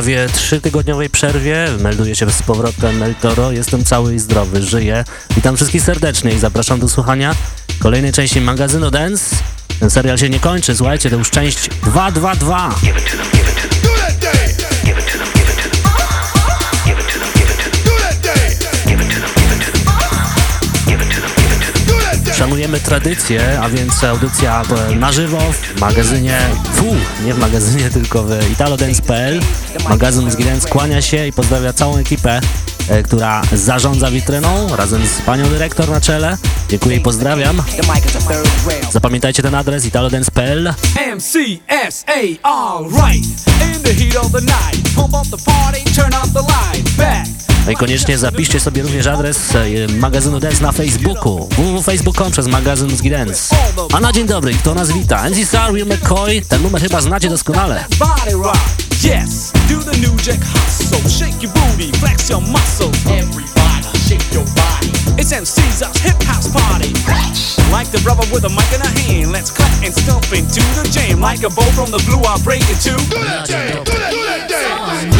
Prawie trzytygodniowej przerwie melduję się z powrotem El Toro. Jestem cały i zdrowy, żyję. Witam wszystkich serdecznie i zapraszam do słuchania kolejnej części magazynu Dance. Ten serial się nie kończy, słuchajcie, to już część 222. Szanujemy tradycję, a więc audycja na żywo w magazynie, fu, nie w magazynie, tylko w italodance.pl. Magazyn z Dance kłania się i pozdrawia całą ekipę, e, która zarządza witryną razem z panią dyrektor na czele. Dziękuję i pozdrawiam. Zapamiętajcie ten adres italodance.pl. MCSA, right. In the heat of the night, pump up the party, turn up the light, back. No i koniecznie zapiszcie sobie również adres e, magazynu Dance na Facebooku www.facebook.com przez magazyn Mózgi Dance. A na dzień dobry, kto nas wita? NCSR, Will McCoy, ten numer chyba znacie doskonale. Yes, do the new jack hustle, shake your booty, flex your muscles. Everybody, shake your body. It's MC's us hip house party. Like the brother with a mic in a hand, let's clap and stomp into the jam. Like a bow from the blue, I'll break it too. Do that jam, do that, do that jam.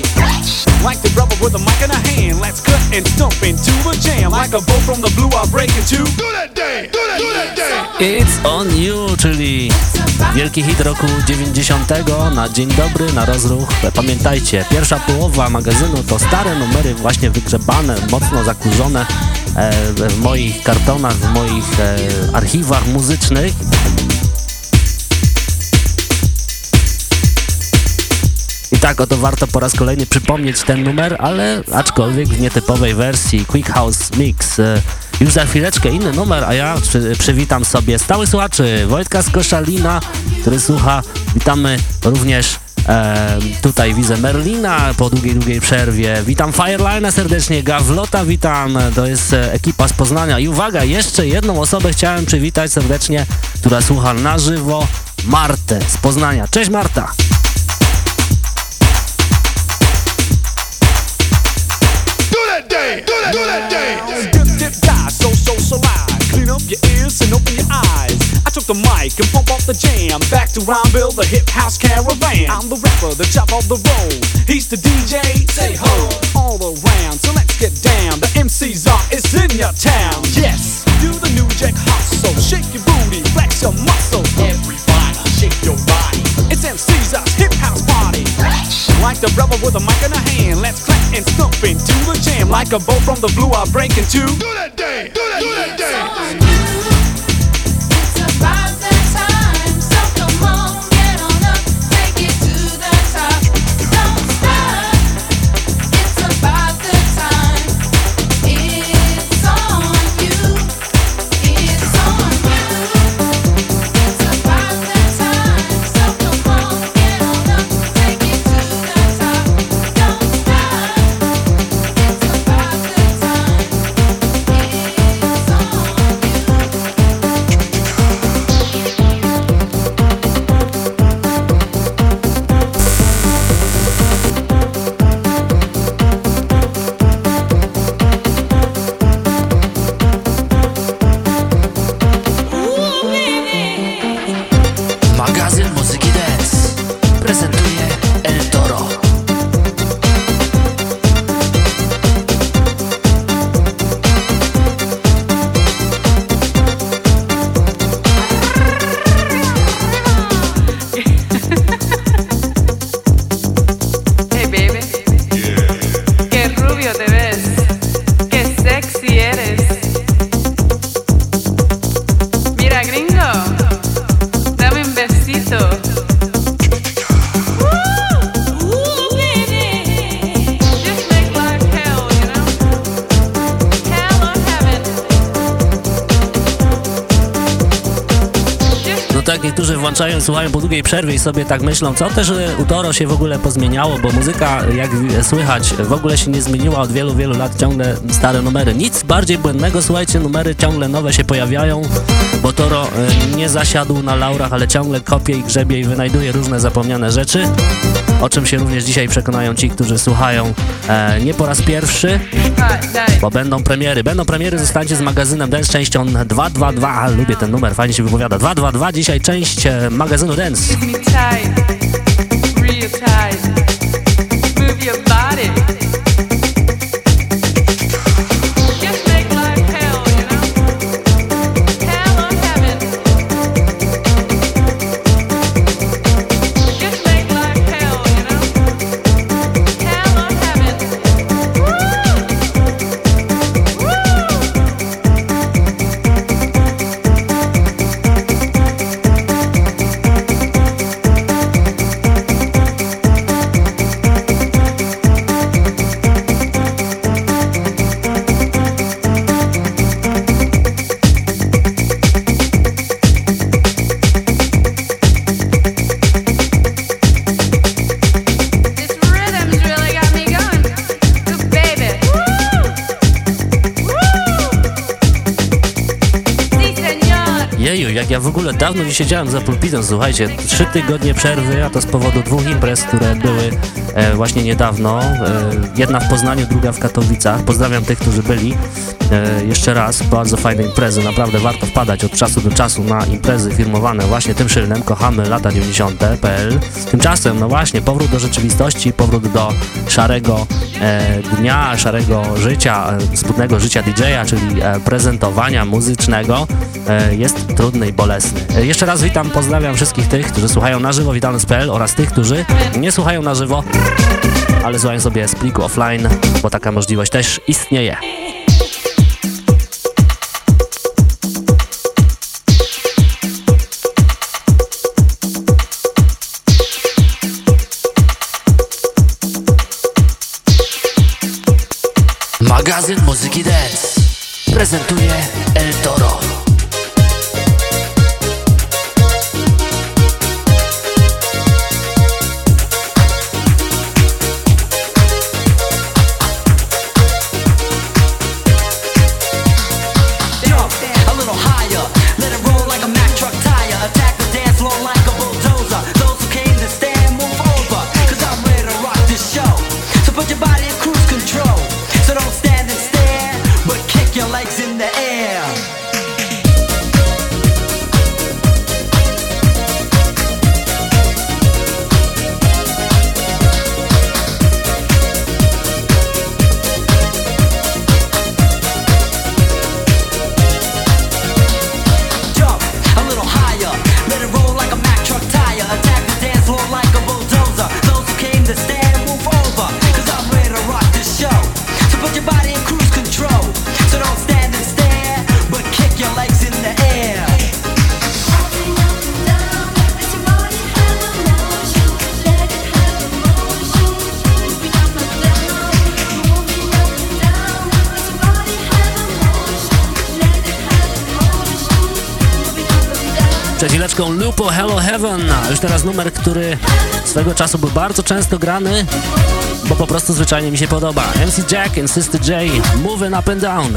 Like the brother with a mic in a hand, let's cut and stomp into the jam. Like a bow from the blue, I'll break into. Do that day, do that, do that day. It's on you, czyli wielki hit roku 90. na dzień dobry, na rozruch. Pamiętajcie, pierwsza połowa magazynu to stare numery właśnie wygrzebane, mocno zakurzone e, w moich kartonach, w moich e, archiwach muzycznych. Tak oto warto po raz kolejny przypomnieć ten numer, ale aczkolwiek w nietypowej wersji Quick House Mix. E, już za chwileczkę inny numer, a ja przy, przywitam sobie stały słuchaczy Wojtka z Koszalina, który słucha. Witamy również e, tutaj widzę Merlina po długiej, długiej przerwie. Witam Fireline'a serdecznie, Gawlota witam, to jest e, ekipa z Poznania. I uwaga, jeszcze jedną osobę chciałem przywitać serdecznie, która słucha na żywo, Martę z Poznania. Cześć Marta! Day, do that, do that day. Dip, dip, die, so, so, so loud. Clean up your ears and open your eyes. I took the mic and pump off the jam. Back to Rhymeville, the hip house caravan. I'm the rapper, the top of the road. He's the DJ, say ho. All around, so let's get down. The MC's are, it's in your town. Yes, do the new jack hustle. Shake your booty, flex your muscle. Everybody, shake your body. It's MC's us hip house party. Like the brother with a mic in a hand, let's clap and stomp into the jam. Like a bow from the blue, I break into. Do that day, do that, do that day. Słuchają po długiej przerwie i sobie tak myślą, co też u Toro się w ogóle pozmieniało, bo muzyka, jak słychać, w ogóle się nie zmieniła od wielu, wielu lat, ciągle stare numery. Nic bardziej błędnego, słuchajcie, numery ciągle nowe się pojawiają, bo Toro e, nie zasiadł na laurach, ale ciągle kopie i grzebie i wynajduje różne zapomniane rzeczy, o czym się również dzisiaj przekonają ci, którzy słuchają e, nie po raz pierwszy, bo będą premiery. Będą premiery, zostańcie z magazynem Dance częścią 222. Lubię ten numer, fajnie się wypowiada. 222, dzisiaj część e, magazynu Dance. Dawno nie siedziałem za pulpitem, słuchajcie, trzy tygodnie przerwy, a to z powodu dwóch imprez, które były e, właśnie niedawno. E, jedna w Poznaniu, druga w Katowicach. Pozdrawiam tych, którzy byli. E, jeszcze raz, bardzo fajne imprezy, naprawdę warto wpadać od czasu do czasu na imprezy firmowane właśnie tym szyldem, kochamy lata 90.pl. Tymczasem, no właśnie, powrót do rzeczywistości, powrót do szarego e, dnia, szarego życia, e, smutnego życia DJ-a, czyli e, prezentowania muzycznego jest trudny i bolesny. E, jeszcze raz witam, pozdrawiam wszystkich tych, którzy słuchają na żywo witalny.pl oraz tych, którzy nie słuchają na żywo, ale słuchają sobie z pliku offline, bo taka możliwość też istnieje. Magazyn Muzyki Dance prezentuje El teraz numer, który swego czasu był bardzo często grany, bo po prostu zwyczajnie mi się podoba. MC Jack and Sister J, Moving Up and Down.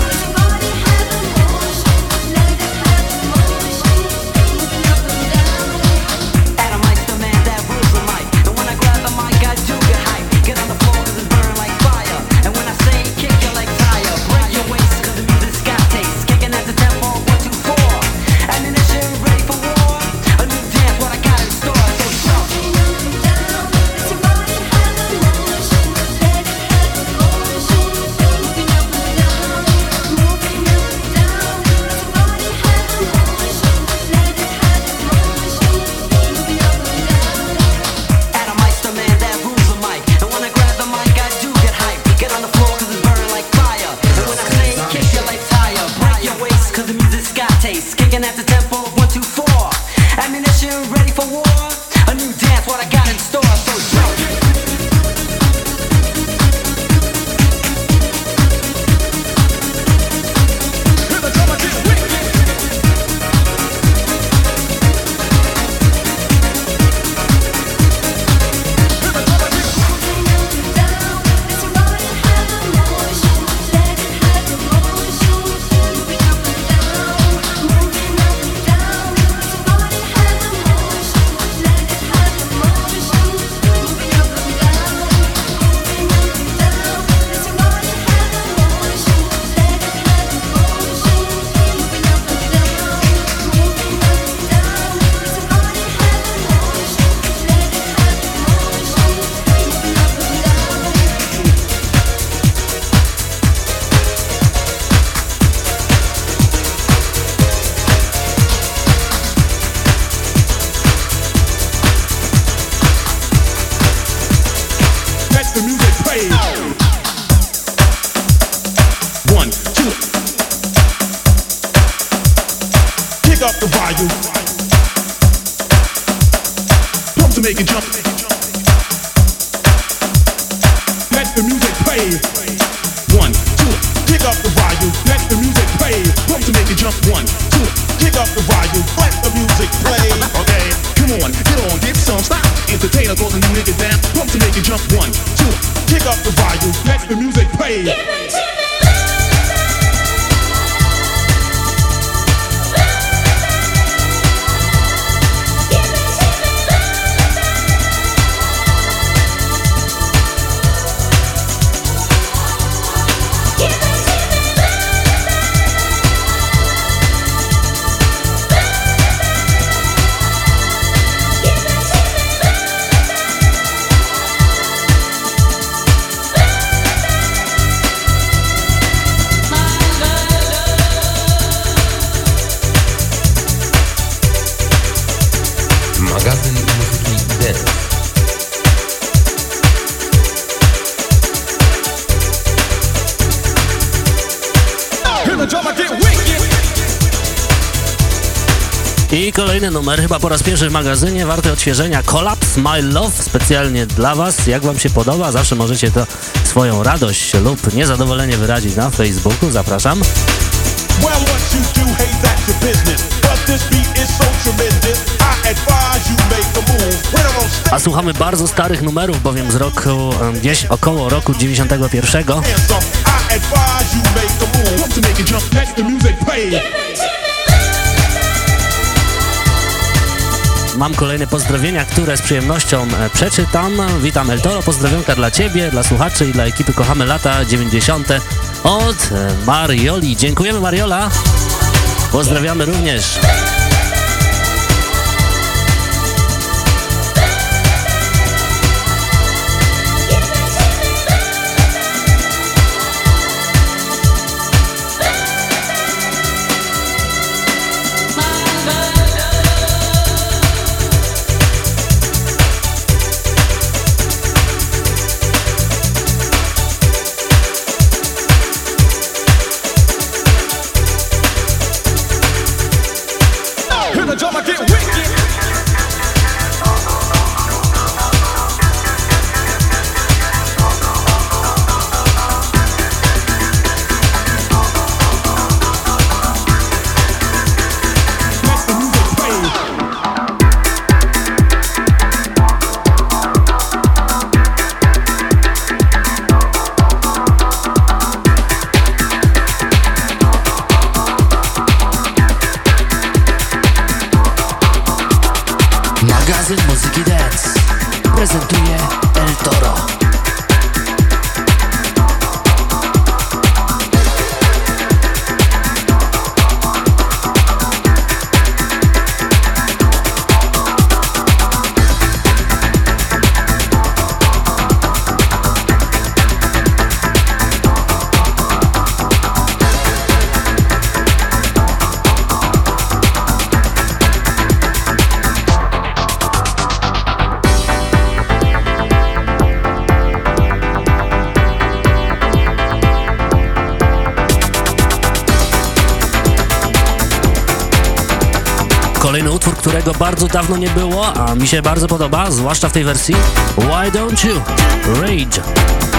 Numer, chyba po raz pierwszy w magazynie, warty odświeżenia. Collapse My Love, specjalnie dla Was. Jak Wam się podoba, zawsze możecie to swoją radość lub niezadowolenie wyrazić na Facebooku. Zapraszam. A słuchamy bardzo starych numerów, bowiem z roku, gdzieś około roku 91. Mam kolejne pozdrowienia, które z przyjemnością e, przeczytam. Witam El Toro, pozdrowionka dla Ciebie, dla słuchaczy i dla ekipy Kochamy Lata 90. od Marioli. Dziękujemy Mariola. Pozdrawiamy również. Bardzo dawno nie było, a mi się bardzo podoba, zwłaszcza w tej wersji Why Don't You? Rage.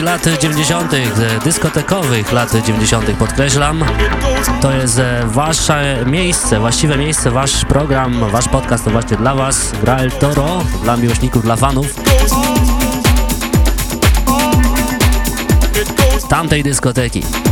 Muzyki lat 90., dyskotekowych lat 90., podkreślam. To jest e, wasze miejsce, właściwe miejsce, wasz program, wasz podcast to właśnie dla was, gra El Toro, dla miłośników, dla fanów. Tamtej dyskoteki.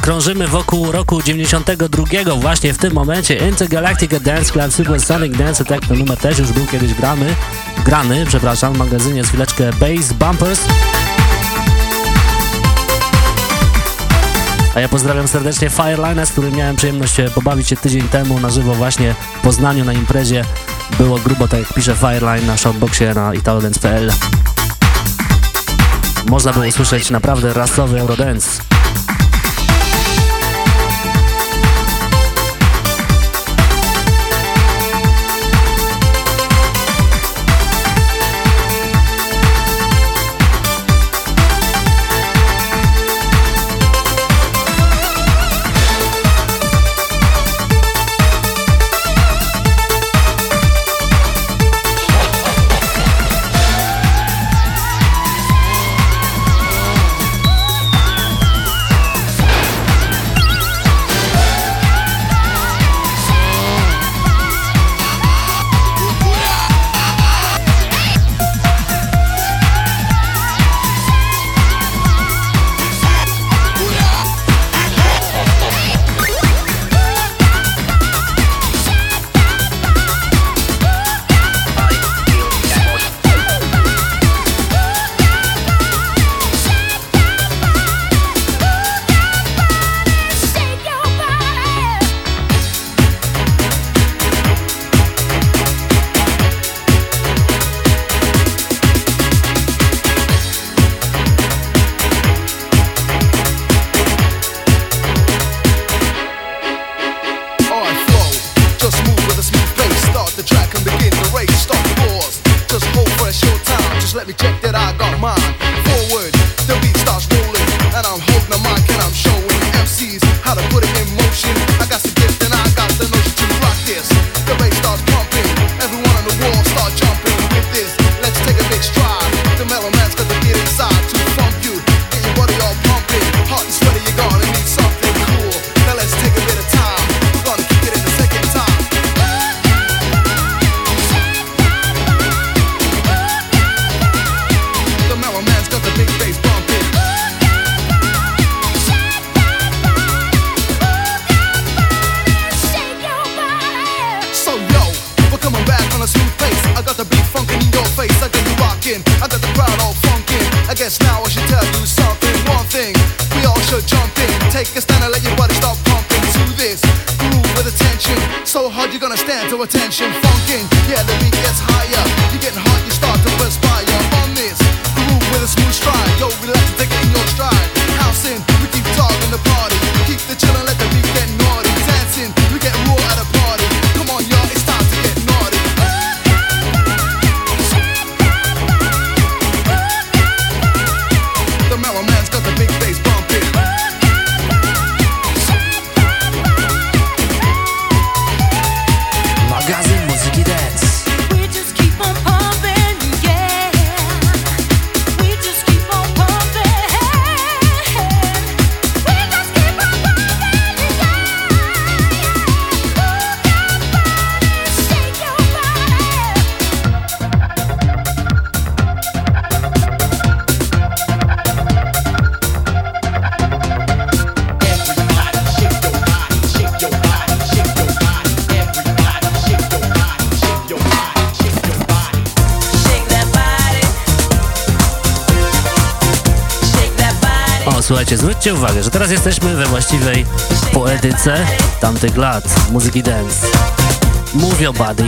Krążymy wokół roku 92, właśnie w tym momencie Intergalactic Dance Club Super Sonic Dance Attack, ten numer też już był kiedyś gramy, grany, przepraszam, w magazynie z chwileczkę Bass Bumpers. A ja pozdrawiam serdecznie Fireline, z którym miałem przyjemność pobawić się tydzień temu na żywo właśnie w Poznaniu na imprezie. Było grubo, tak jak pisze Fireline na shoutboxie na italodance.pl. można było usłyszeć naprawdę rasowy Eurodance. Teraz jesteśmy we właściwej poetyce tamtych lat muzyki dance. Move your body,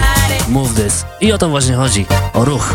move this. I o to właśnie chodzi, o ruch.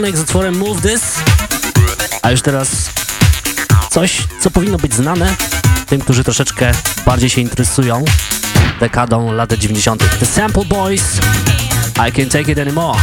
Technotronic z utworem Move This. A już teraz coś, co powinno być znane tym, którzy troszeczkę bardziej się interesują dekadą lat 90. The Sample Boys, I Can't Take It Anymore.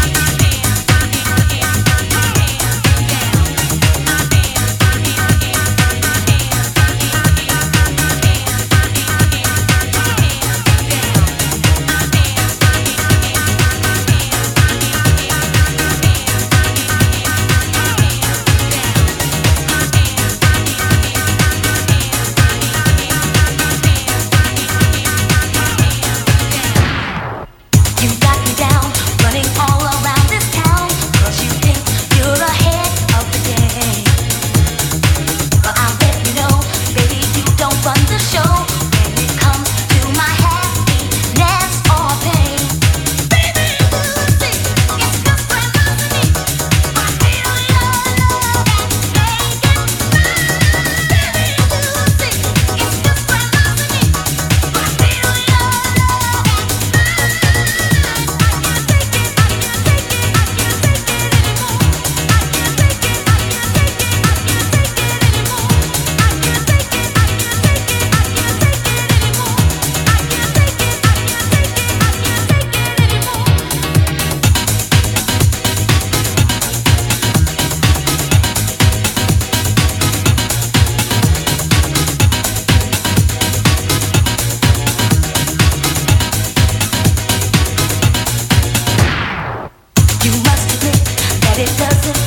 Że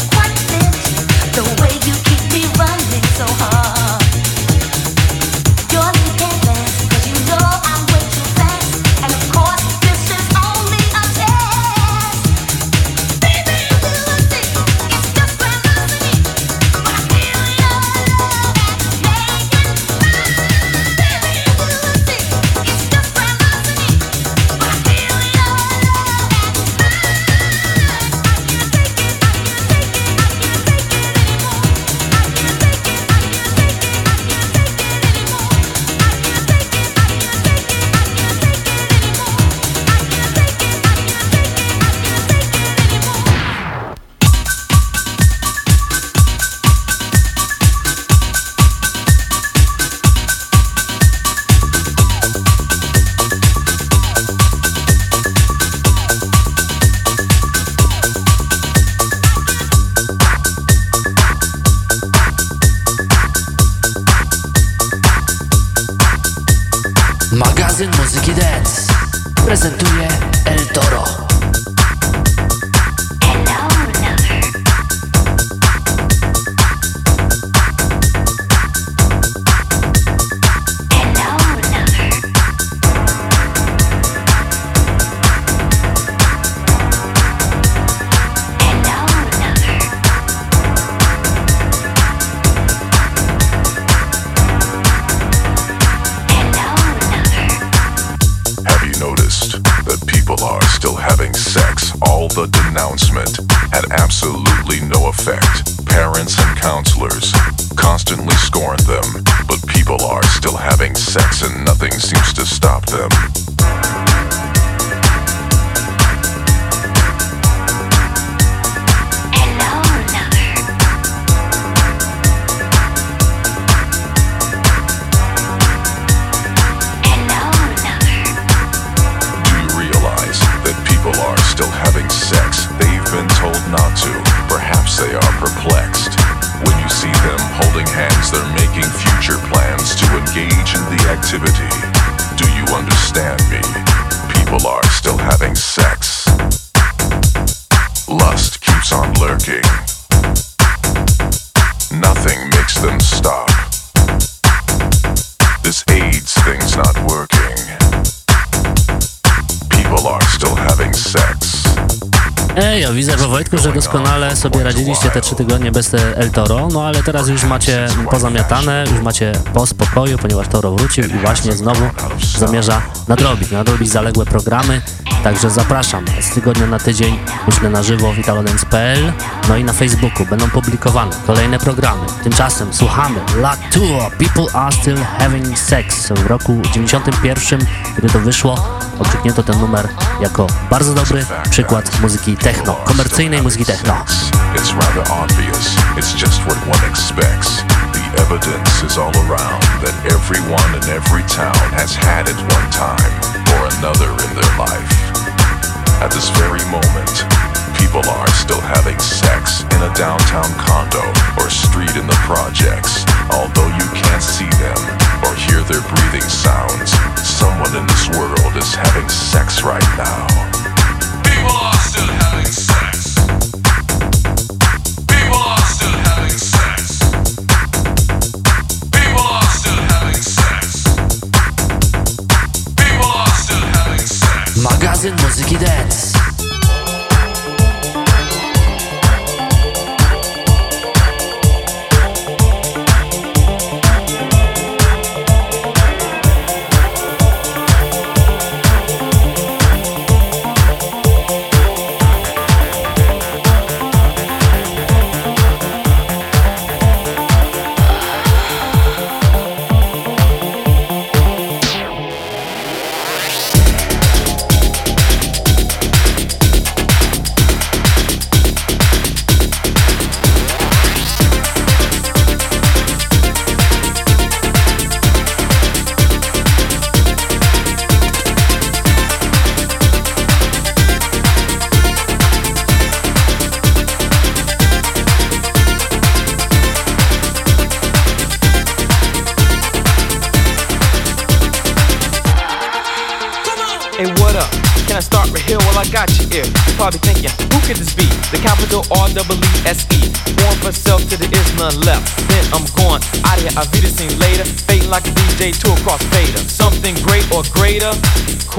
te trzy tygodnie bez El Toro, no ale teraz już macie pozamiatane, już macie po spokoju, ponieważ Toro wrócił i właśnie znowu zamierza nadrobić, nadrobić zaległe programy, także zapraszam z tygodnia na tydzień, myślę na żywo w italodance.pl, no i na Facebooku będą publikowane kolejne programy. Tymczasem słuchamy La Tour, People Are Still Having Sex w roku 91, kiedy to wyszło, odczytnięto ten numer jako bardzo dobry przykład muzyki techno, komercyjnej muzyki techno. It's rather obvious, it's just what one expects. The evidence is all around that everyone in every town has had it one time or another in their life. At this very moment, people are still having sex in a downtown condo or street in the projects. Although you can't see them or hear their breathing sounds, someone in this world is having sex right now.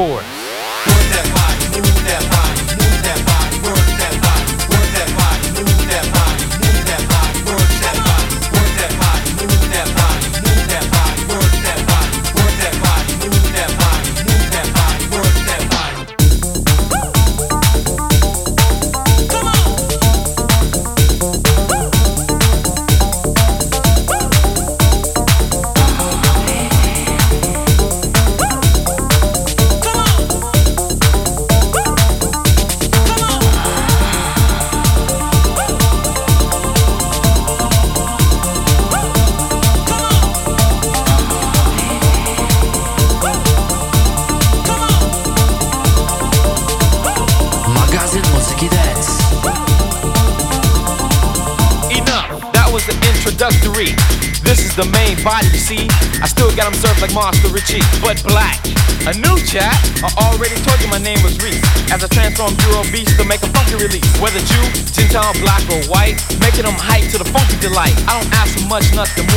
Chorus. Transform Euro beast to make a funky release. Whether Jew, Tintown, black, or white, making them hype to the funky delight. I don't ask for much, nothing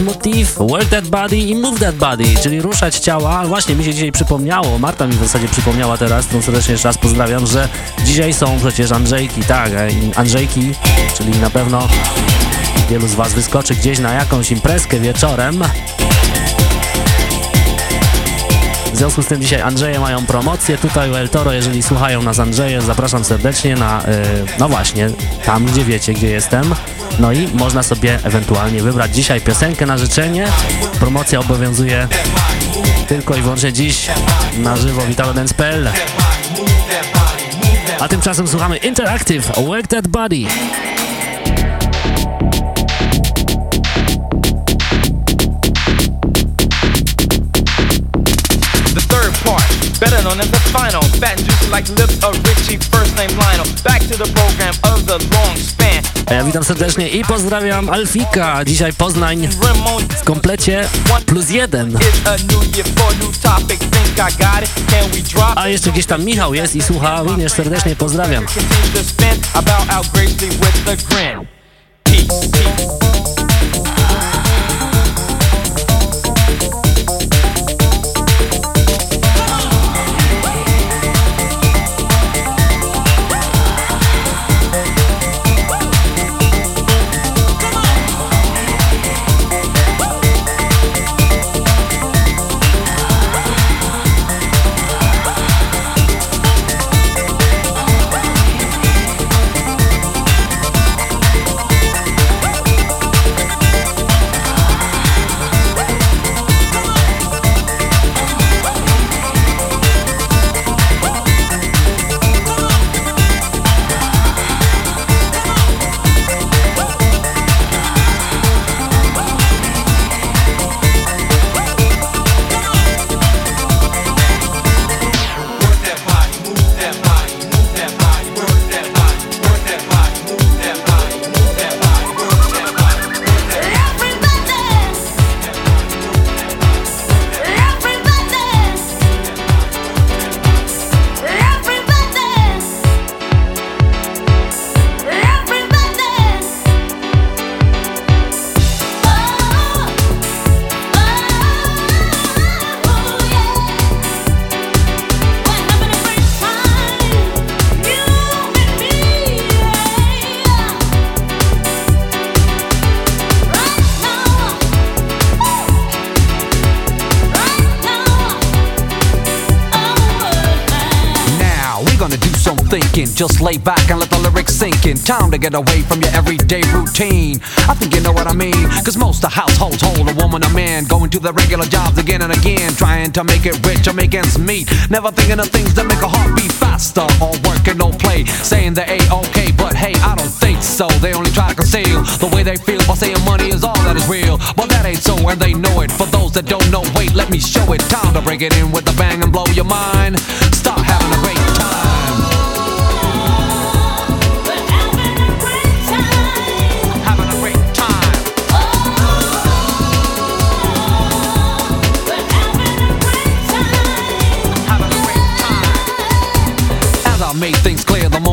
leitmotiv, work that body i move that body, czyli ruszać ciała. Właśnie mi się dzisiaj przypomniało, Marta mi w zasadzie przypomniała teraz, którą serdecznie jeszcze raz pozdrawiam, że dzisiaj są przecież Andrzejki, tak, Andrzejki, czyli na pewno wielu z was wyskoczy gdzieś na jakąś imprezkę wieczorem. W związku z tym dzisiaj Andrzeje mają promocję tutaj u El Toro, jeżeli słuchają nas Andrzeje, zapraszam serdecznie na, yy, no właśnie, tam gdzie wiecie, gdzie jestem. No i można sobie ewentualnie wybrać dzisiaj piosenkę na życzenie. Promocja obowiązuje tylko i wyłącznie dziś na żywo witalodance.pl A tymczasem słuchamy Interactive Work That Body. Final. Fat juicy like lips of Richie, first name Lionel. Back to the program of the long span. Ja witam serdecznie i pozdrawiam Alfika. Dzisiaj Poznań w komplecie plus jeden. a jeszcze gdzieś tam Michał jest i słucha, również serdecznie pozdrawiam. Continue to Just lay back and let the lyrics sink in. Time to get away from your everyday routine. I think you know what I mean. Cause most of households hold a woman or man going to their regular jobs again and again. Trying to make it rich or make ends meet. Never thinking of things that make a heart beat faster. All work and no play. Saying they ain't okay, but hey, I don't think so. They only try to conceal the way they feel by saying money is all that is real. But that ain't so, and they know it. For those that don't know, wait, let me show it. Time to break it in with a bang and blow your mind. Start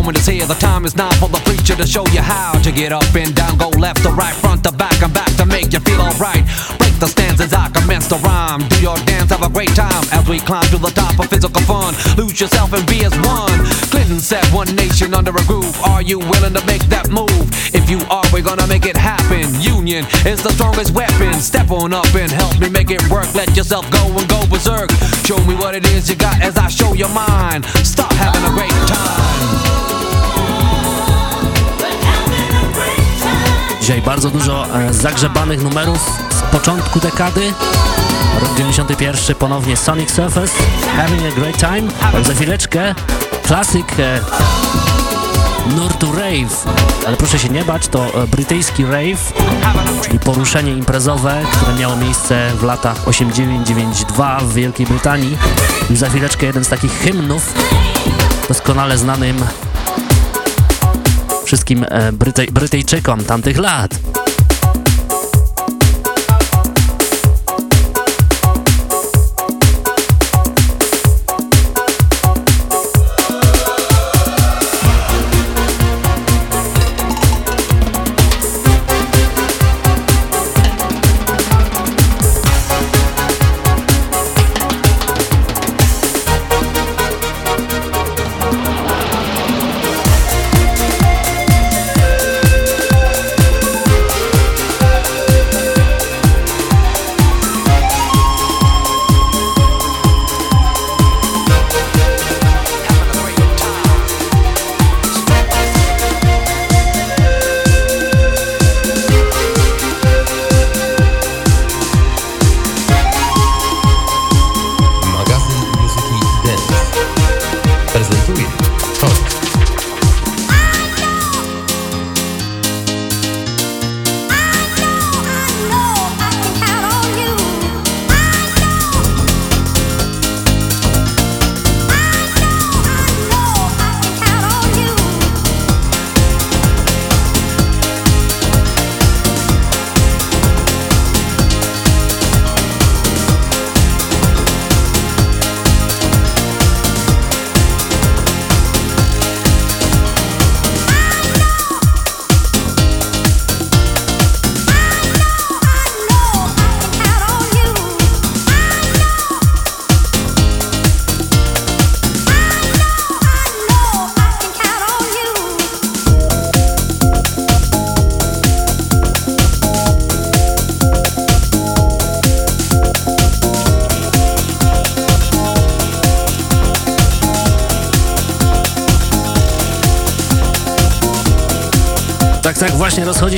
moment is here. The time is now for the preacher to show you how to get up and down, go left to right, front to back, and back to make you feel alright. Break the stanzas, I commence to rhyme. Do your dance, have a great time as we climb to the top of physical fun. Lose yourself and be as one. Clinton said, One nation under a groove. Are you willing to make that move? If you are, we're gonna make it happen. Union is the strongest weapon. Step on up and help me make it work. Let yourself go and go berserk. Show me what it is you got as I show your mind. Start having a great time. Dzisiaj bardzo dużo e, zagrzebanych numerów z początku dekady. Rok 91 ponownie Sonic Surface, Having a Great Time. za chwileczkę klasyk e, nurtu rave. Ale proszę się nie bać, to e, brytyjski rave, czyli poruszenie imprezowe, które miało miejsce w latach 89-92 w Wielkiej Brytanii. Za chwileczkę jeden z takich hymnów doskonale znanym wszystkim e, Brytej, Brytyjczykom tamtych lat.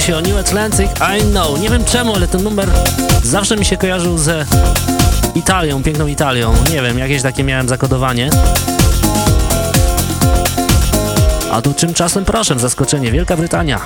Się o New Atlantic I Know. Nie wiem czemu, ale ten numer zawsze mi się kojarzył ze Italią, piękną Italią. Nie wiem, jakieś takie miałem zakodowanie. A tu tymczasem proszę, zaskoczenie, Wielka Brytania.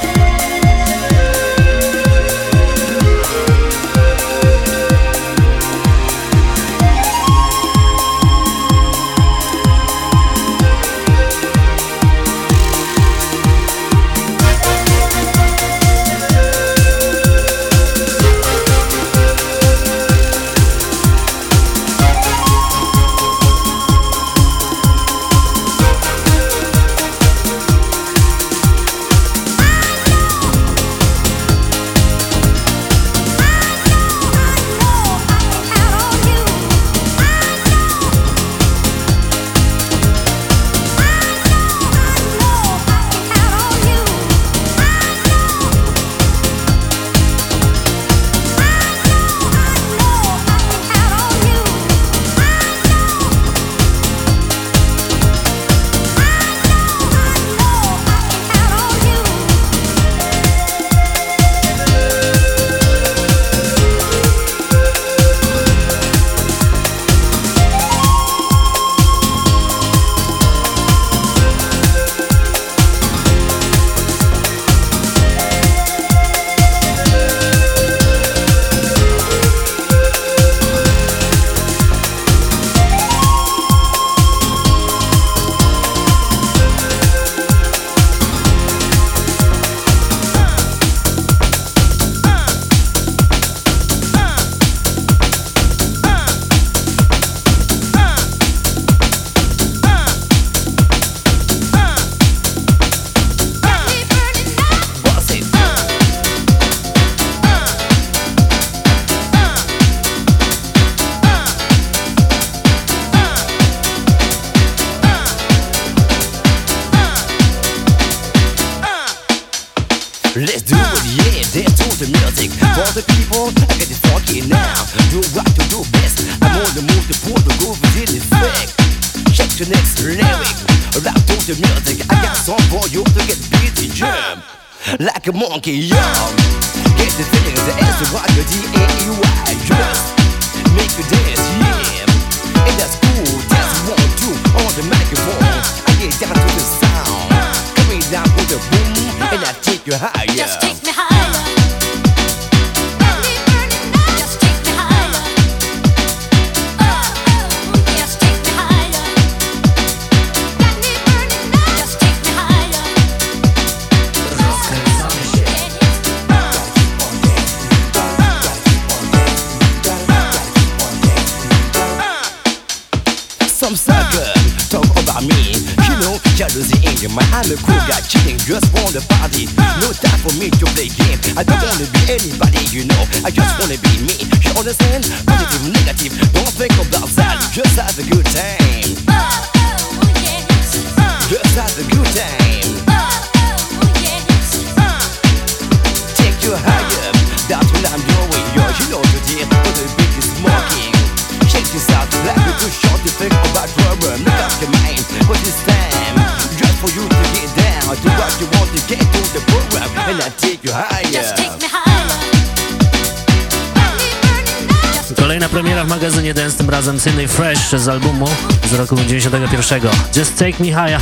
roku 91. Just Take Me Higher.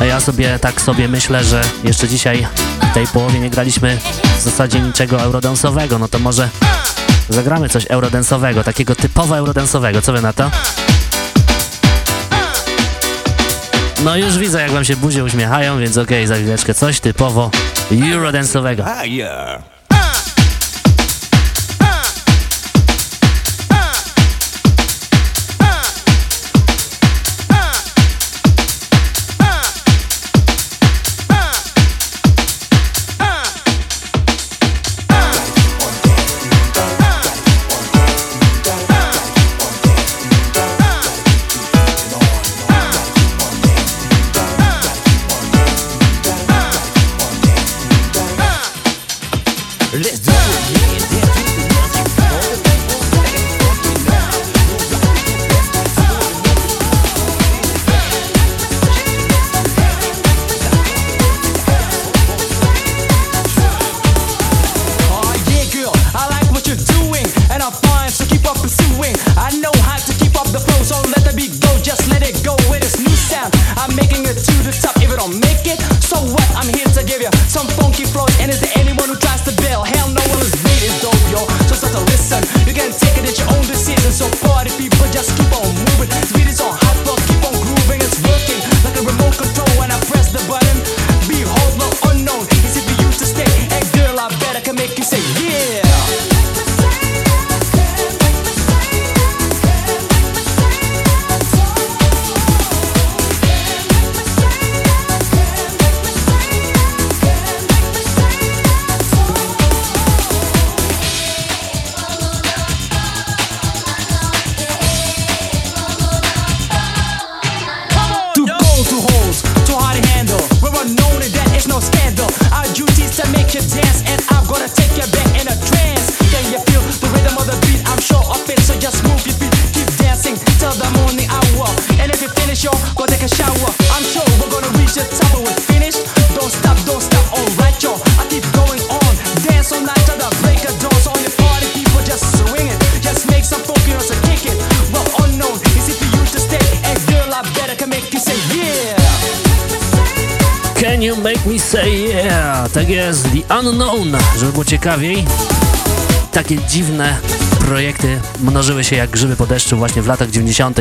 A ja sobie, tak sobie myślę, że jeszcze dzisiaj w tej połowie nie graliśmy w zasadzie niczego eurodensowego, no to może zagramy coś eurodensowego, takiego typowo eurodensowego, co wy na to? No już widzę, jak wam się buzie uśmiechają, więc okej, okay, za chwileczkę coś typowo eurodensowego. is tough if it don't make it. So what? I'm here. dziwne projekty mnożyły się jak grzyby po deszczu właśnie w latach 90.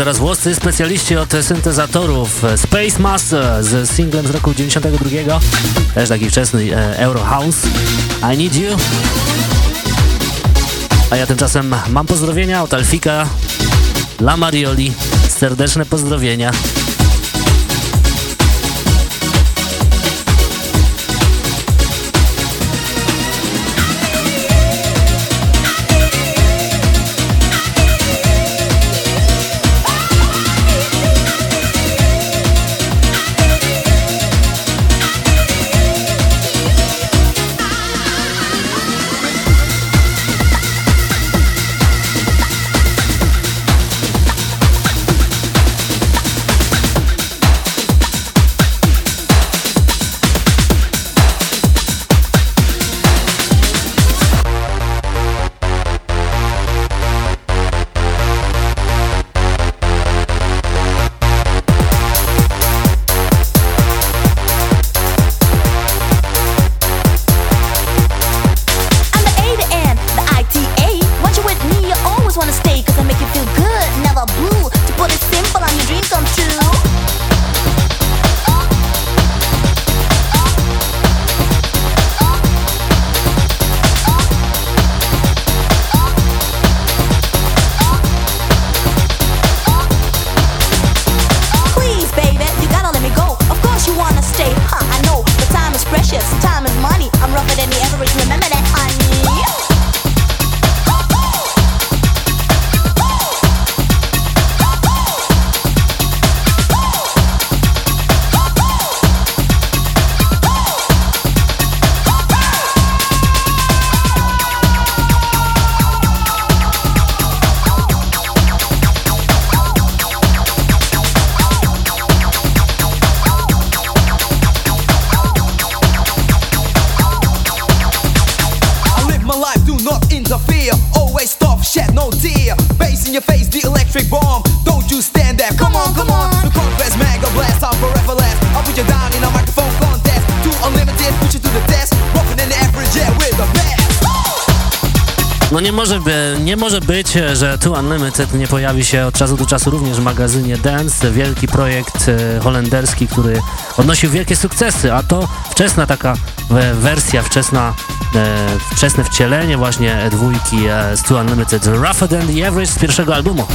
Już teraz włoscy specjaliści od syntezatorów Space Master z singlem z roku 92, też taki wczesny e, Euro House, I Need You. A ja tymczasem mam pozdrowienia od Alfika, La Marioli, serdeczne pozdrowienia. Może być, że Tu Unlimited nie pojawi się od czasu do czasu również w magazynie Dance, wielki projekt e, holenderski, który odnosił wielkie sukcesy, a to wczesna taka wersja, wczesna, e, wczesne wcielenie właśnie dwójki e, z Tu Unlimited, Rougher Than The Average z pierwszego albumu.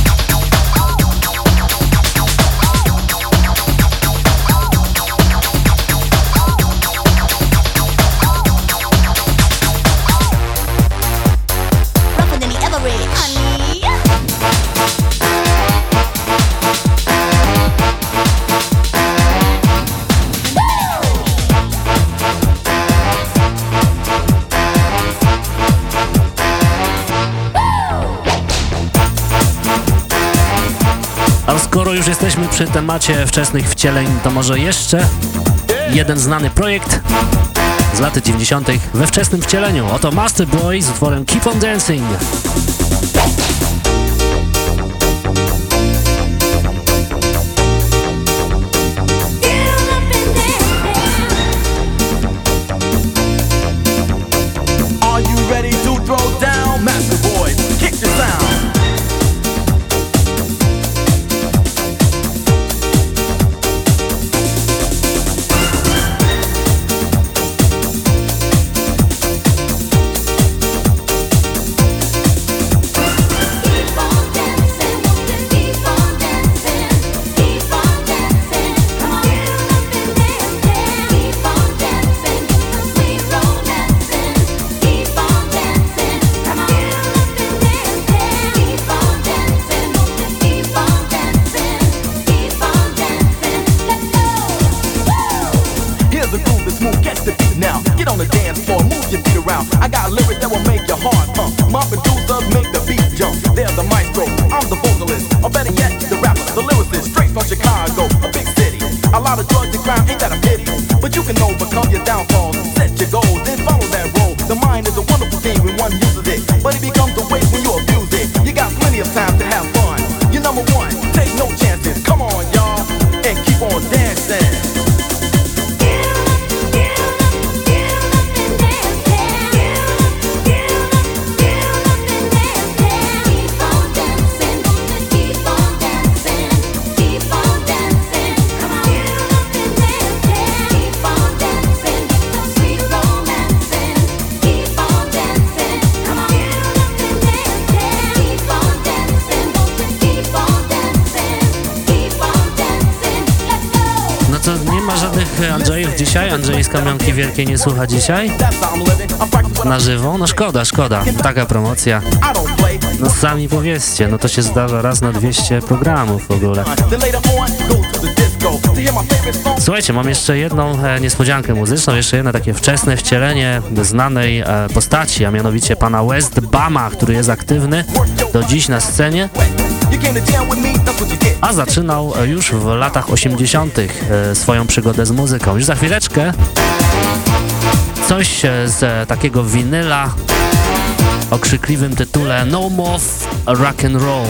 Już jesteśmy przy temacie wczesnych wcieleń, to może jeszcze jeden znany projekt z lat 90. we wczesnym wcieleniu. Oto Master Boy z utworem Keep on Dancing. Get the beat now. Get on the dance floor, move your feet around. I got lyrics that will make your heart pump. My producers make the beat jump. They're the maestro, I'm the vocalist. Or better yet, the rapper, the lyricist, straight from Chicago, a big city. A lot of drugs and crime, ain't that a pity? But you can overcome your downfalls, set your goals. Dzisiaj? Andrzej z Kamionki Wielkiej nie słucha dzisiaj? Na żywo? No szkoda, szkoda. Taka promocja. No sami powiedzcie, no to się zdarza raz na 200 programów w ogóle. Słuchajcie, mam jeszcze jedną e, niespodziankę muzyczną, jeszcze jedno takie wczesne wcielenie znanej e, postaci, a mianowicie pana West Bama, który jest aktywny do dziś na scenie, a zaczynał e, już w latach 80. E, swoją przygodę z muzyką. Już za chwileczkę coś e, z takiego winyla o krzykliwym tytule No More Rock and Roll.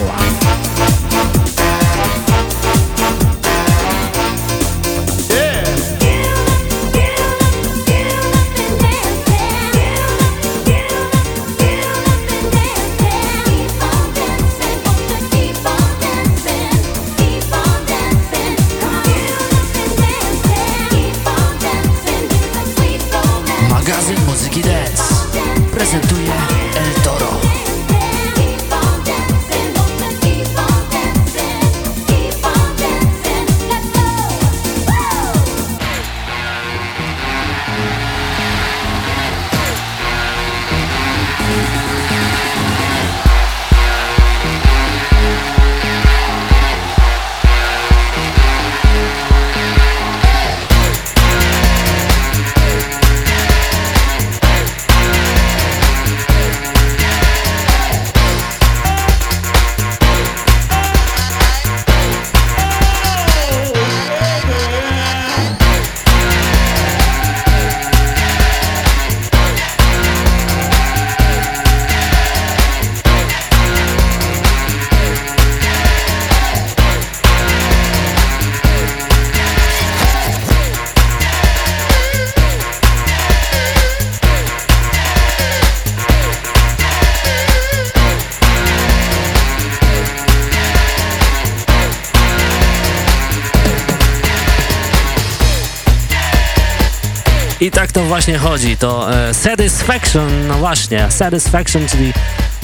Właśnie chodzi, to e, Satisfaction, no właśnie, Satisfaction, czyli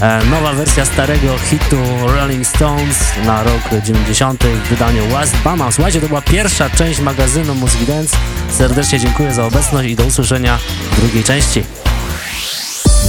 e, nowa wersja starego hitu Rolling Stones na rok 90 w wydaniu West Bama. Słuchajcie, to była pierwsza część magazynu Muzyki Dance. Serdecznie dziękuję za obecność i do usłyszenia w drugiej części.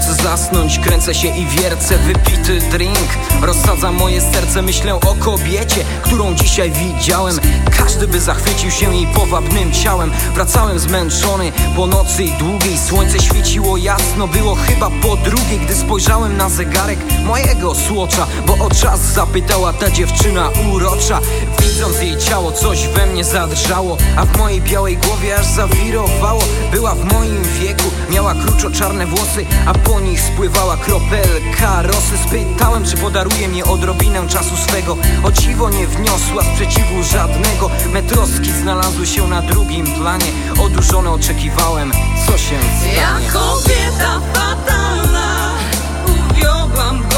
Mogę w nocy zasnąć, kręcę się i wiercę Wypity drink. Rozsadza moje serce Myślę o kobiecie, którą dzisiaj widziałem. Każdy by zachwycił się jej powabnym ciałem. Wracałem zmęczony po nocy długiej. Słońce świeciło jasno, było chyba po drugiej. Gdy spojrzałem na zegarek mojego słocza Bo o czas zapytała ta dziewczyna urocza. Widząc jej ciało, coś we mnie zadrżało A w mojej białej głowie aż zawirowało. Była w moim wieku, miała kruczo-czarne włosy A po nich spływała kropelka. Rosy Spytałem, czy podaruje mi odrobinę czasu swego. O dziwo nie wniosła sprzeciwu żadnego. Metroski znalazły się na drugim planie. Odurzony oczekiwałem, co się stanie. Ja kobieta fatalna, uwiodłam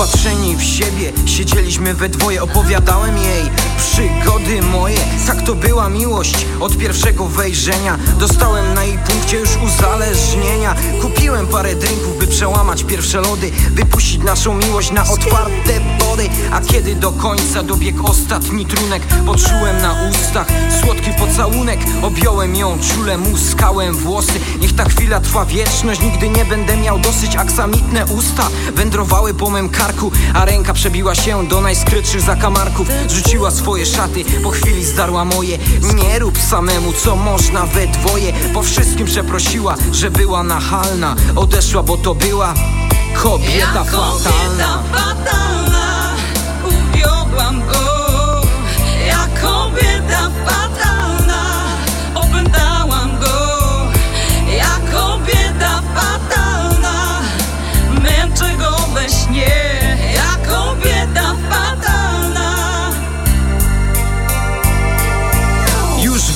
Wpatrzeni w siebie, siedzieliśmy we dwoje Opowiadałem jej przygody moje. Tak to była miłość od pierwszego wejrzenia. Dostałem na jej punkcie już uzależnienia. Kupiłem parę drinków, by przełamać pierwsze lody Wypuścić naszą miłość na otwarte wody. A Kiedy do końca dobiegł ostatni trunek Poczułem na ustach słodki pocałunek. Objąłem ją czule, muskałem włosy. Niech ta chwila trwa wieczność Nigdy nie będę miał dosyć aksamitne usta. Wędrowały po mym karku A ręka przebiła się do najskrytszych zakamarków. Rzuciła swoje szaty, po chwili zdarła moje. Nie rób samemu co można we dwoje. Po wszystkim przeprosiła, że była nachalna. Odeszła, bo to była kobieta fatalna. Uwiodłam go. Ja kobieta fatalna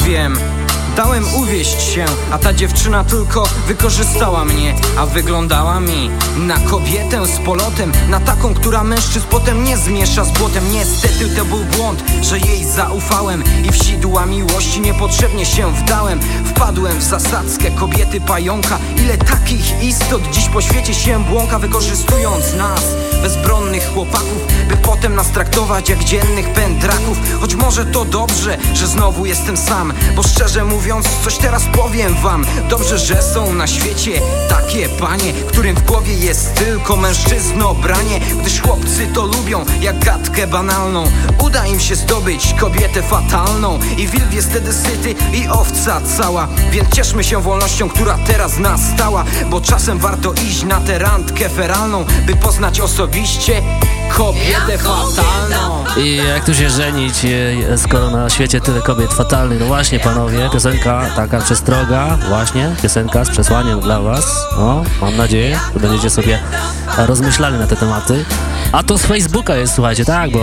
wiem, dałem uwieść się A ta dziewczyna tylko wykorzystała mnie A wyglądała mi na kobietę z polotem Na taką, która mężczyzn potem nie zmiesza z błotem. Niestety to był błąd, że jej zaufałem I w sidła miłości niepotrzebnie się wdałem. Wpadłem w zasadzkę kobiety pająka Ile takich istot dziś po świecie się błąka Wykorzystując nas, bezbronnych chłopaków By potem nas traktować jak dziennych pędraków Choć może to dobrze, że znowu jestem sam Bo szczerze mówiąc, coś teraz powiem wam. Dobrze, że są na świecie takie panie Którym w głowie jest tylko mężczyzno branie. Gdyż chłopcy to lubią jak gadkę banalną. Uda im się zdobyć kobietę fatalną. I wilk jest wtedy syty i owca cała. Więc cieszmy się wolnością, która teraz nastała. Bo czasem warto iść na tę randkę feralną By poznać osobiście kobietę fatalną I jak tu się żenić, e, skoro na świecie tyle kobiet fatalnych? No właśnie, panowie, piosenka taka przestroga, właśnie, piosenka z przesłaniem dla was. O, mam nadzieję, że będziecie sobie rozmyślali na te tematy. A to z Facebooka jest, słuchajcie, tak, bo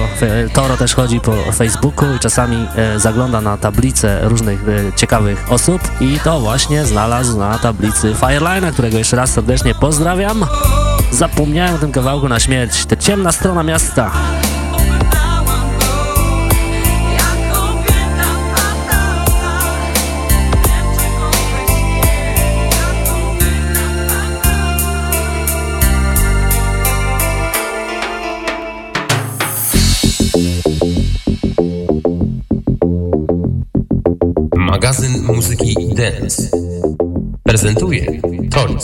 Toro też chodzi po Facebooku i czasami e, zagląda na tablice różnych e, ciekawych osób i to właśnie znalazł na tablicy Fireline'a, którego jeszcze raz serdecznie pozdrawiam. Zapomniałem o tym kawałku na śmierć. To ciemna strona miasta. Magazyn muzyki Dance prezentuje Toris.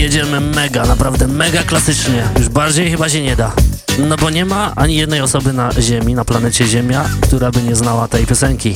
jedziemy mega, naprawdę mega klasycznie. Już bardziej chyba się nie da. No bo nie ma ani jednej osoby na Ziemi, na planecie Ziemia, która by nie znała tej piosenki.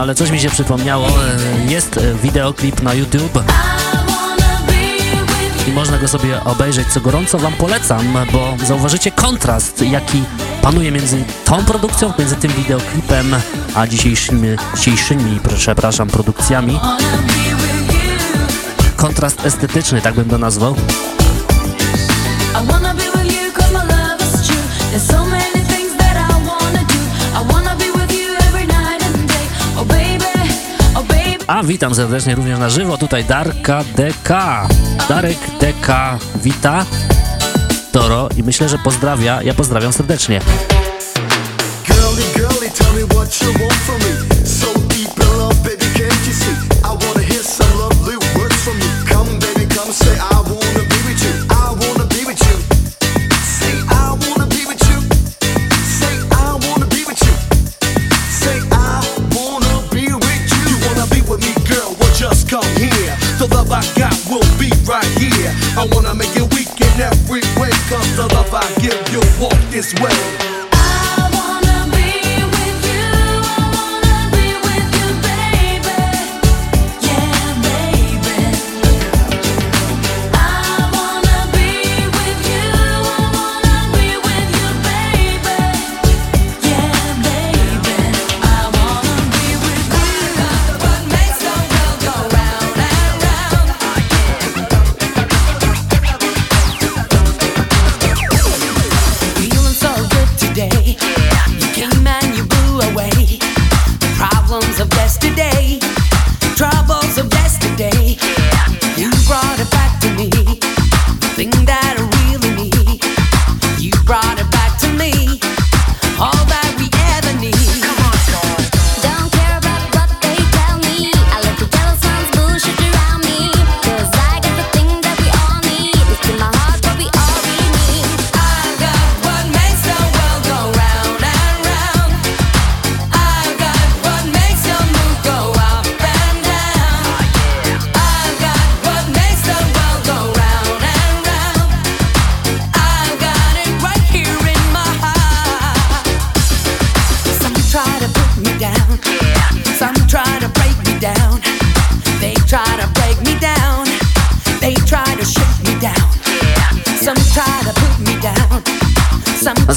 no ale coś mi się przypomniało. Jest wideoklip na YouTube i można go sobie obejrzeć, co gorąco Wam polecam, bo zauważycie kontrast, jaki panuje między tą produkcją, między tym wideoklipem, a dzisiejszymi, dzisiejszymi przepraszam, produkcjami. Kontrast estetyczny, tak bym to nazwał. Witam serdecznie również na żywo tutaj Darka DK. Darek DK wita Toro i myślę, że pozdrawia. Ja pozdrawiam serdecznie. Girlie, girlie,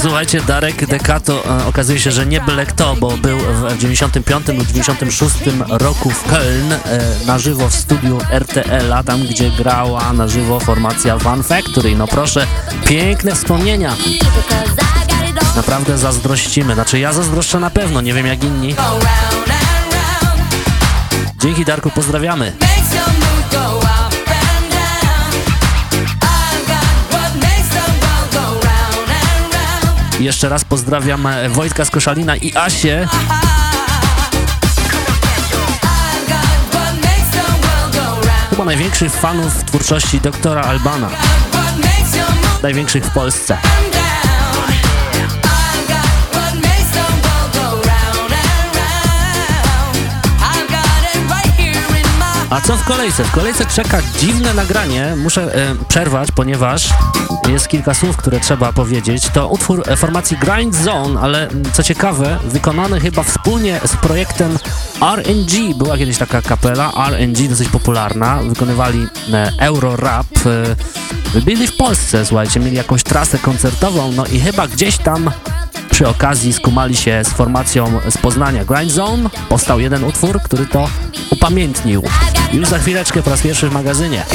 Słuchajcie, Darek Dekato e, okazuje się, że nie byle kto, bo był w 95 lub 96 roku w Köln e, na żywo w studiu RTL-a, tam gdzie grała na żywo formacja Van Factory. No proszę, piękne wspomnienia. Naprawdę zazdrościmy, znaczy ja zazdroszczę na pewno, nie wiem jak inni. Dzięki Darku, pozdrawiamy. Jeszcze raz pozdrawiam e, Wojtka z Koszalina i Asię. Chyba największych fanów twórczości doktora Albana. Największych w Polsce. A co w kolejce? W kolejce czeka dziwne nagranie. Muszę e, przerwać, ponieważ jest kilka słów, które trzeba powiedzieć. To utwór e, formacji Grind Zone, ale co ciekawe, wykonany chyba wspólnie z projektem RNG. Była kiedyś taka kapela, RNG, dosyć popularna. Wykonywali e, euro rap. E, byli w Polsce, słuchajcie, mieli jakąś trasę koncertową, no i chyba gdzieś tam przy okazji skumali się z formacją z Poznania Grind Zone. Powstał jeden utwór, który to upamiętnił. Już za chwileczkę po raz pierwszy w magazynie.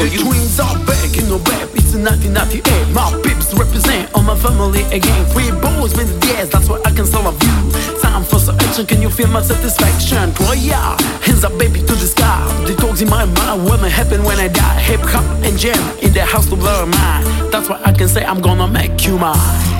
For you. Twins are back in your babe, it's a 1998. My peeps represent all my family again. Three boys with the gas, that's why I can sell solve you. Time for some action, can you feel my satisfaction? Oh yeah, hands up, baby, to the sky. The talks in my mind, what may happen when I die? Hip hop and jam in the house to blow my mind. That's why I can say I'm gonna make you mine.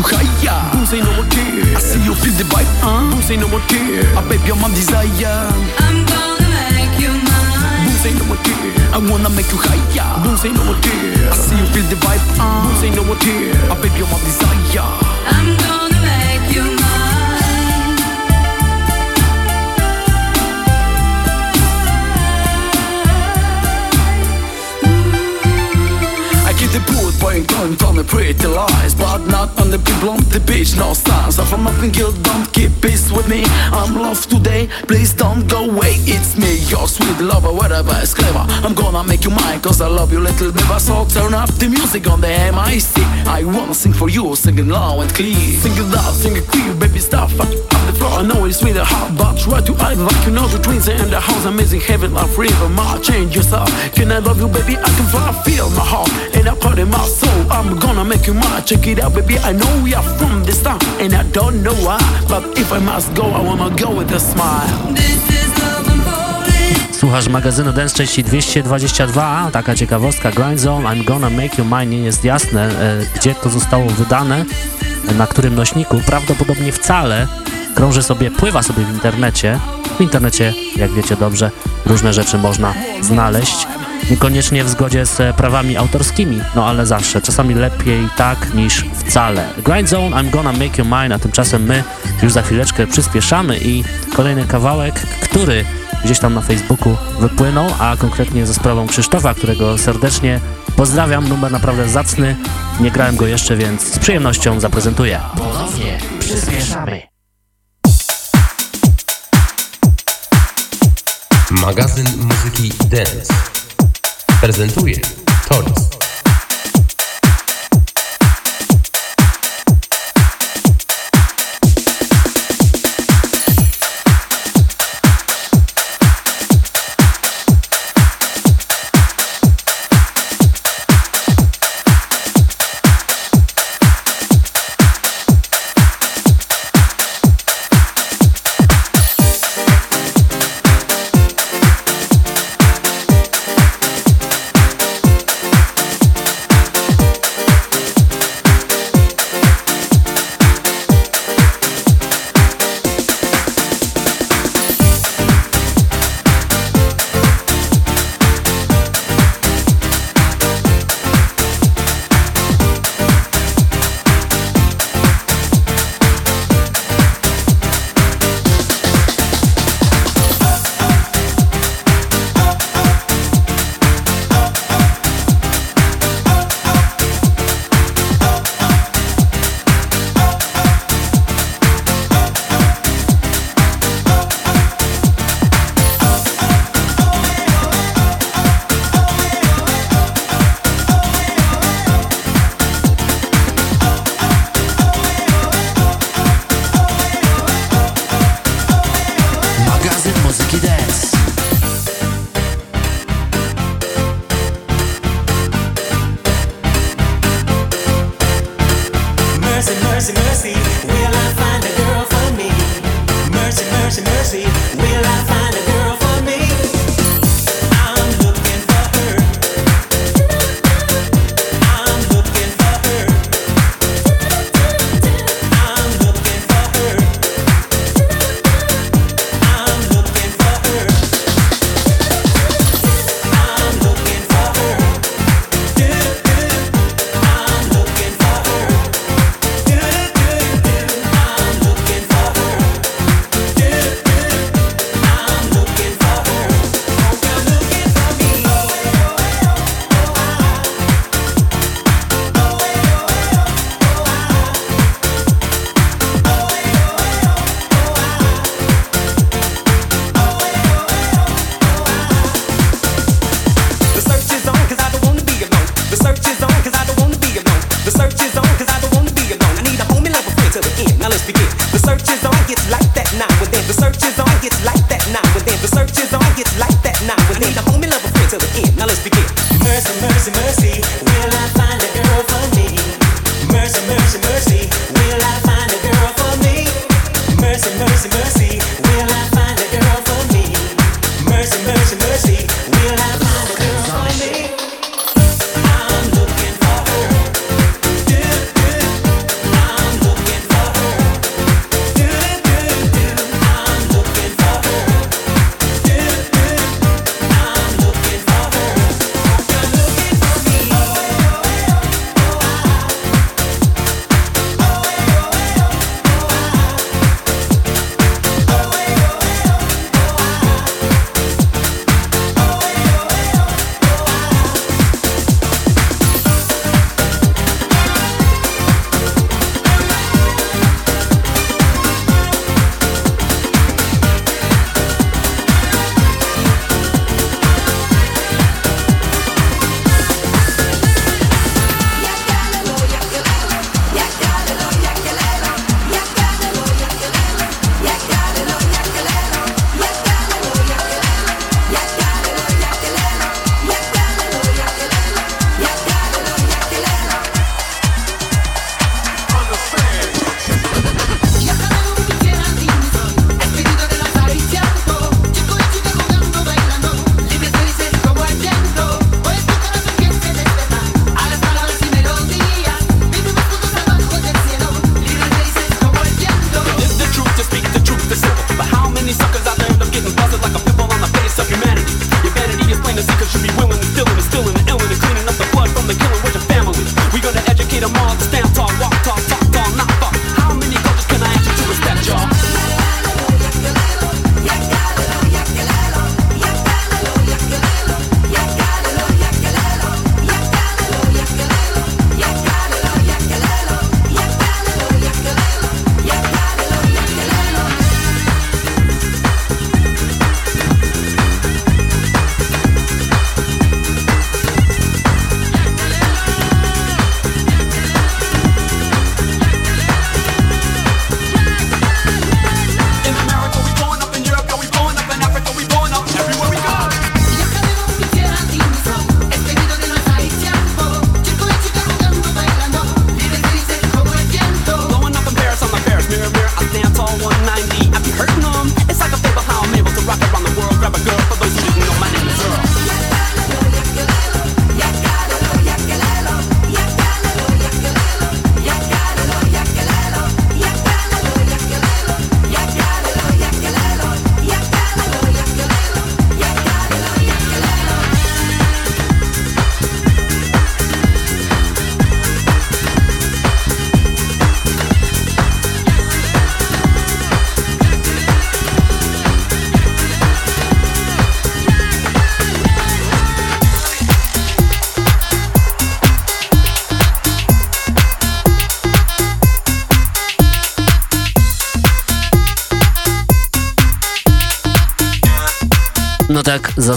You higher. Boom say no more tear, I see you feel the vibe. Uh. Boom say no more tear, I baby you're my desire. I'm gonna make you mine Boom say no more tear, I wanna make you higher. Boom say no more tear, I see you feel the vibe. Uh. Boom say no more tear, I baby you're my desire. I'm gonna boy going on the pretty lies. But not on the people on the beach, no stars I'm from in Guild, don't keep peace with me. I'm lost today, please don't go away. It's me, your sweet lover, whatever is clever. I'm gonna make you mine, cause I love you little baby So turn up the music on the MIC I wanna sing for you, sing it loud and clear. Sing it loud, sing it clear, baby stuff up, the floor. I know it's really hard, but try to act like you know the twins in the house. Amazing heaven, love forever, my change yourself. Can I love you baby, I can fly, feel my heart And I put in my soul, I'm gonna make you mine. Check it out baby, I know we are from this town And I don't know why, but if I must go, I wanna go with a smile. Słuchasz magazynu Dance części 222, taka ciekawostka, Grind Zone, I'm Gonna Make You Mine, nie jest jasne, e, gdzie to zostało wydane, e, na którym nośniku, prawdopodobnie wcale, krąży sobie, pływa sobie w internecie, w internecie, jak wiecie dobrze, różne rzeczy można znaleźć, niekoniecznie w zgodzie z e, prawami autorskimi, no ale zawsze, czasami lepiej tak niż wcale. Grind Zone, I'm Gonna Make You Mine, a tymczasem my już za chwileczkę przyspieszamy i kolejny kawałek, który gdzieś tam na Facebooku wypłynął, a konkretnie ze sprawą Krzysztofa, którego serdecznie pozdrawiam. Numer naprawdę zacny. Nie grałem go jeszcze, więc z przyjemnością zaprezentuję. Ponownie przyspieszamy. Magazyn muzyki Dance prezentuje Toris.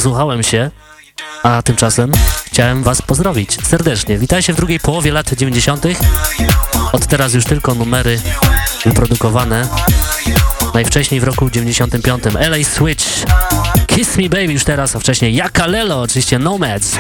zasłuchałem się, a tymczasem chciałem Was pozdrowić serdecznie. Witajcie w drugiej połowie lat 90. Od teraz już tylko numery wyprodukowane. Najwcześniej w roku 95 LA Switch, Kiss Me Baby już teraz, a wcześniej Jakalelo, oczywiście Nomads.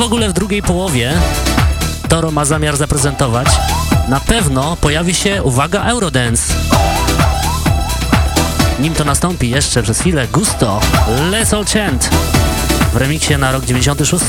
W ogóle w drugiej połowie Toro ma zamiar zaprezentować? Na pewno pojawi się, uwaga, Eurodance. Nim to nastąpi jeszcze przez chwilę Gusto, All Chant w remiksie na rok 96.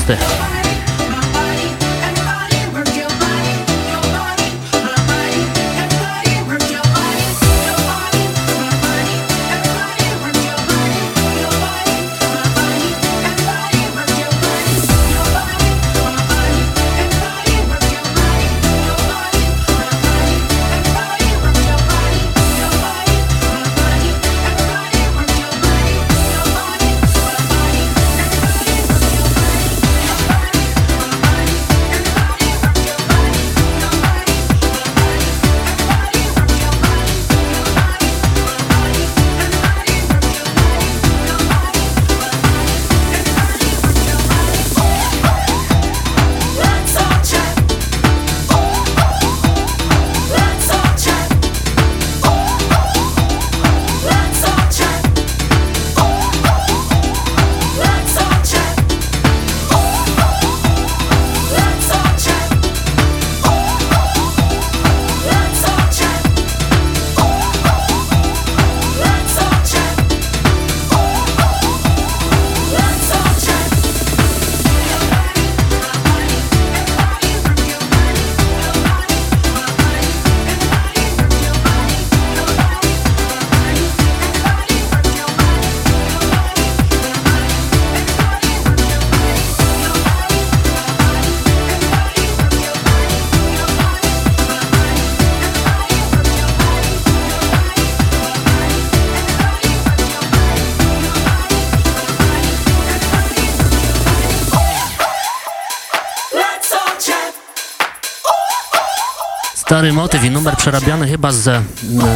chyba z e,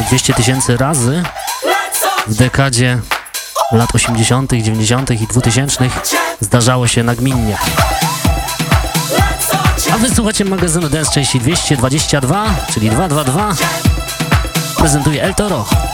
200 tysięcy razy w dekadzie lat 80., 90. i 2000 zdarzało się nagminnie. A wysłuchacie magazynu Dance części 222, czyli 222. Prezentuje El Toro.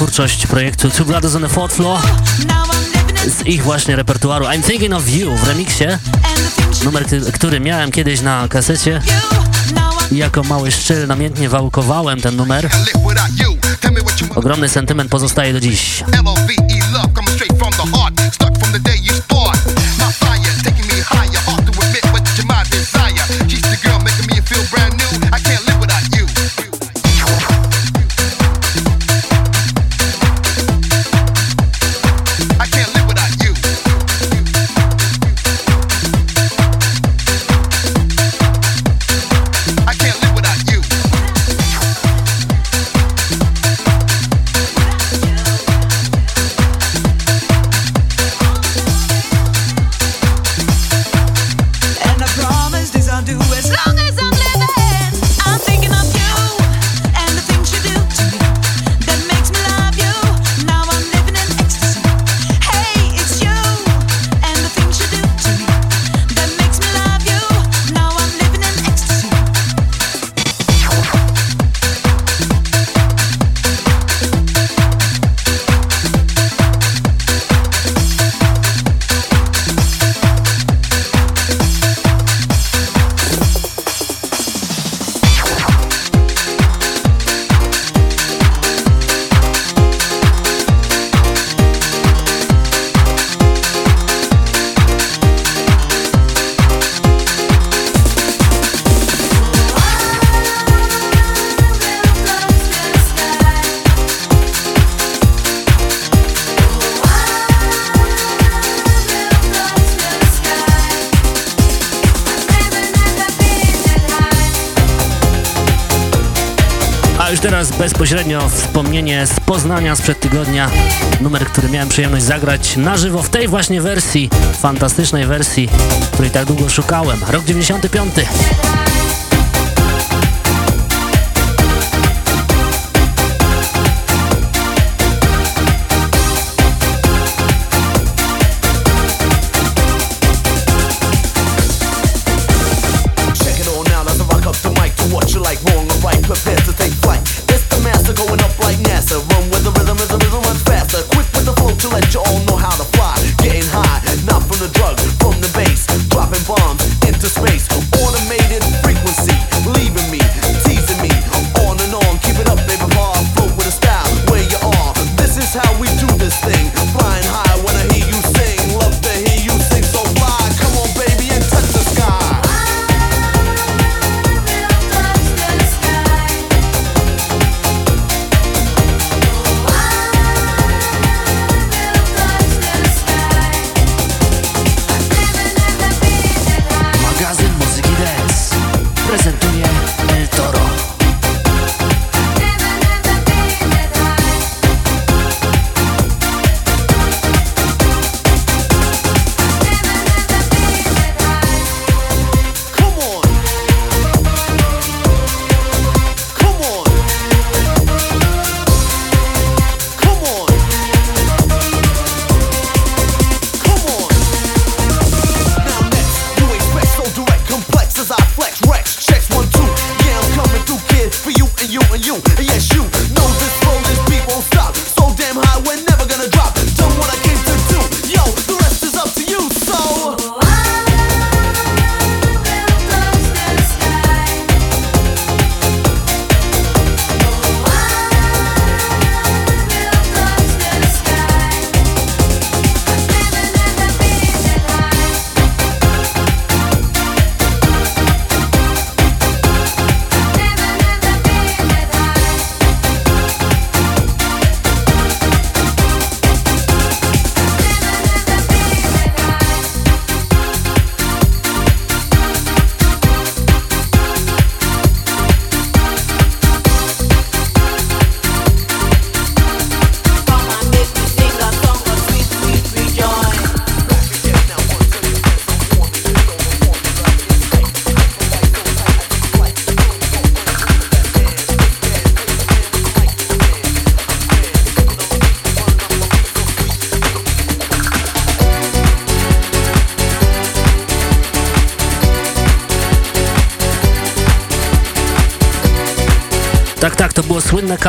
twórczość projektu Two Brothers on the Fourth Floor z ich właśnie repertuaru I'm Thinking of You w remiksie, numer, który miałem kiedyś na kasecie i jako mały szczyl namiętnie wałkowałem ten numer. Ogromny sentyment pozostaje do dziś. już teraz bezpośrednio wspomnienie z Poznania sprzed tygodnia. Numer, który miałem przyjemność zagrać na żywo w tej właśnie wersji, fantastycznej wersji, której tak długo szukałem. Rok 95.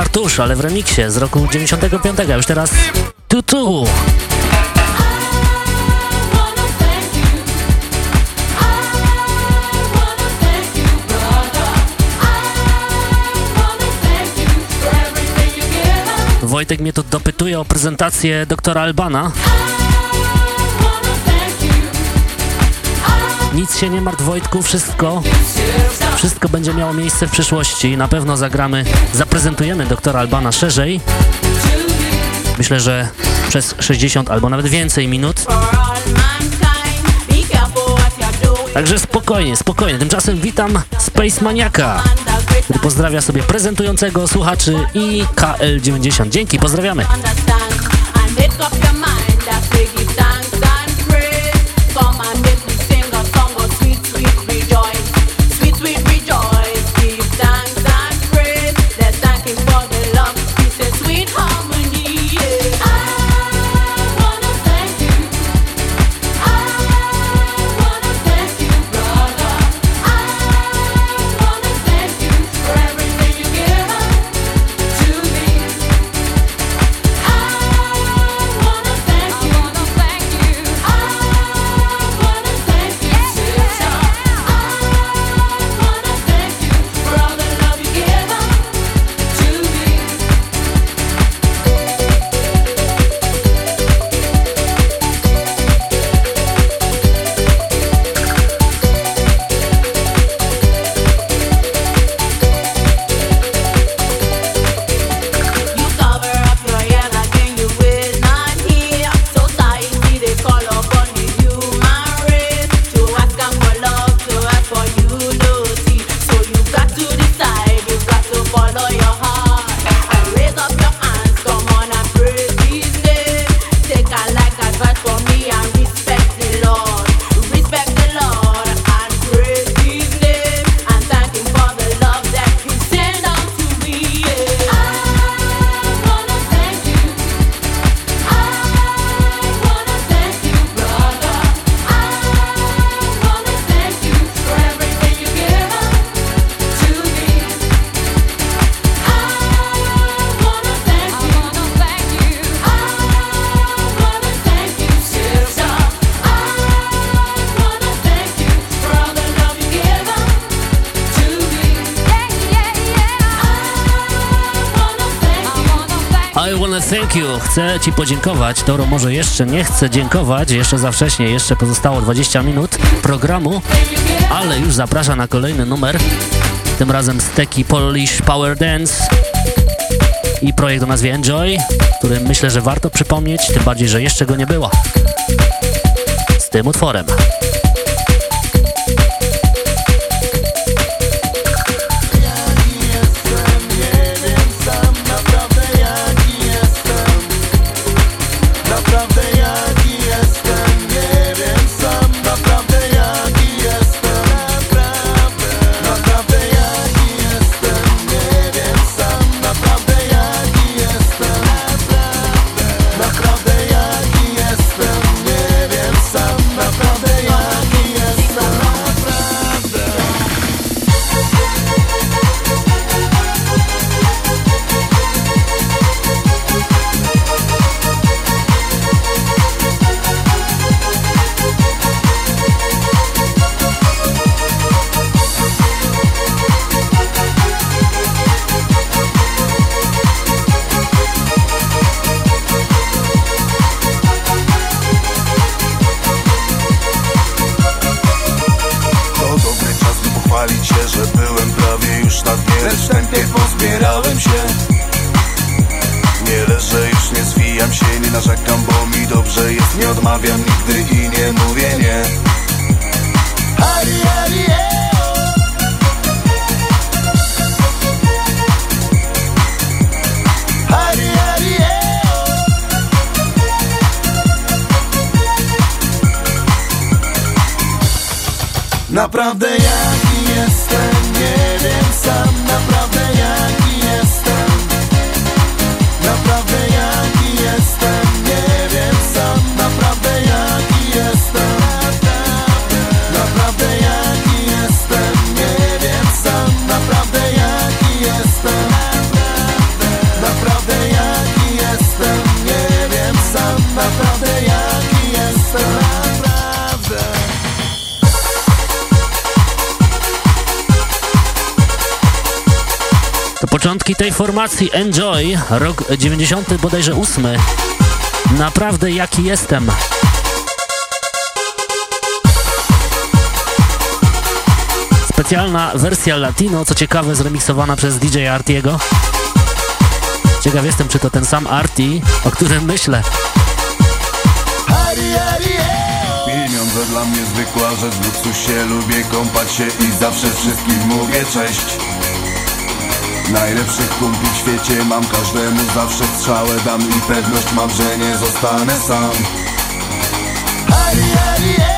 Kartusz, ale w remiksie z roku 95. Już teraz Tutu. Wojtek mnie tu dopytuje o prezentację doktora Albana. Nic się nie martw Wojtku, wszystko, wszystko będzie miało miejsce w przyszłości. Na pewno zagramy, zaprezentujemy doktora Albana szerzej. Myślę, że przez 60 albo nawet więcej minut. Także spokojnie, spokojnie. Tymczasem witam Space Maniaka, który pozdrawia sobie prezentującego słuchaczy i KL90. Dzięki, pozdrawiamy. Ci podziękować. Toro może jeszcze nie chce dziękować, jeszcze za wcześnie, jeszcze pozostało 20 minut programu, ale już zaprasza na kolejny numer. Tym razem Steki Polish Power Dance i projekt o nazwie Enjoy, który myślę, że warto przypomnieć, tym bardziej, że jeszcze go nie było. Z tym utworem. Naprawdę jaki jestem, nie wiem sam Naprawdę początki tej formacji Enjoy, rok 90 bodajże 8. Naprawdę jaki jestem. Specjalna wersja latino, co ciekawe zremiksowana przez DJ Artiego. Ciekaw jestem, czy to ten sam Arti, o którym myślę. Pieniądze dla mnie zwykła rzecz, w luksusie lubię kąpać się i zawsze wszystkim mówię cześć Najlepszych kumpli w świecie mam, każdemu zawsze strzałę dam i pewność mam, że nie zostanę sam. Naprawdę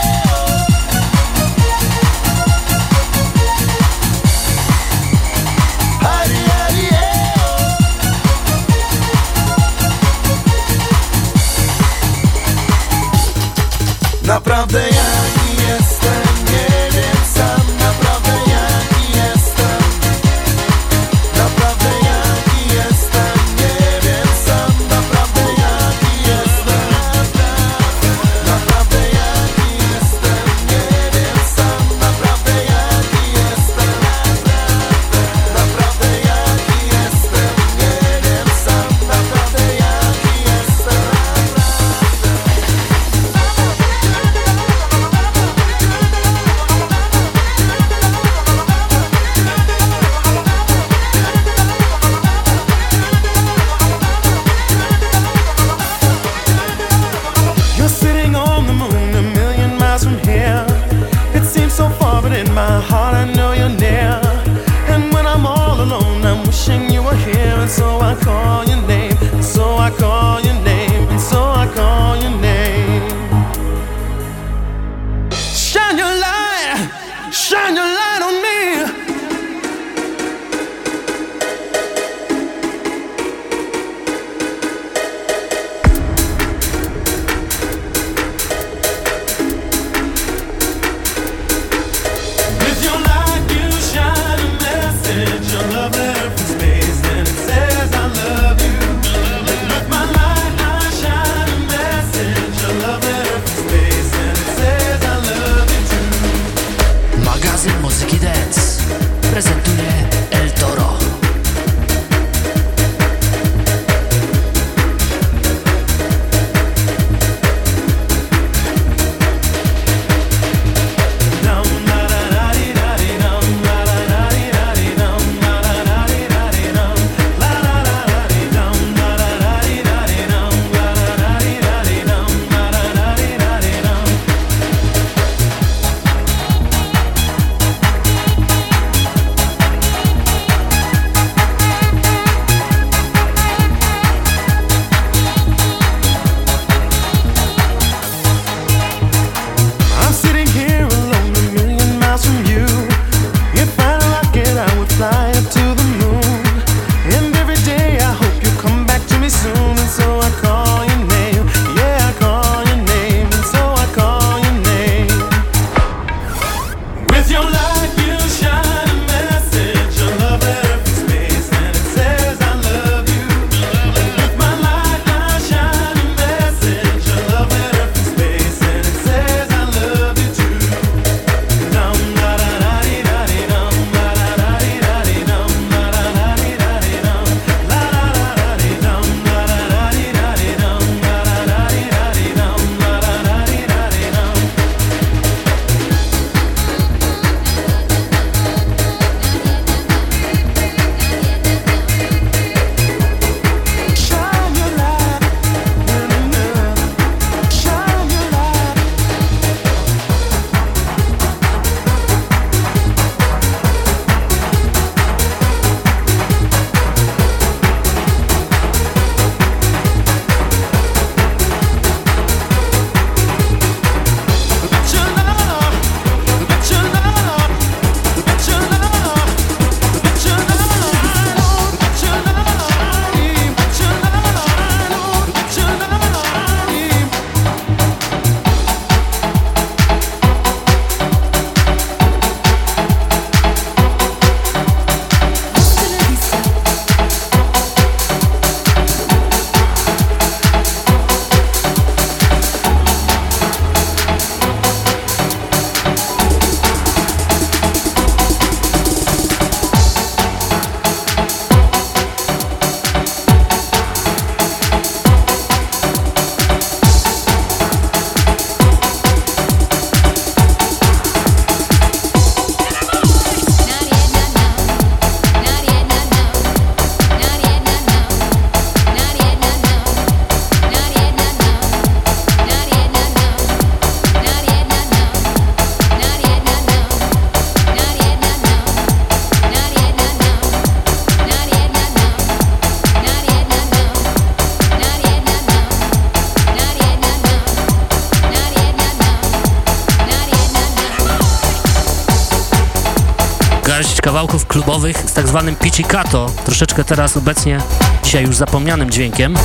tak zwanym pizzicato, troszeczkę teraz obecnie, dzisiaj już zapomnianym dźwiękiem,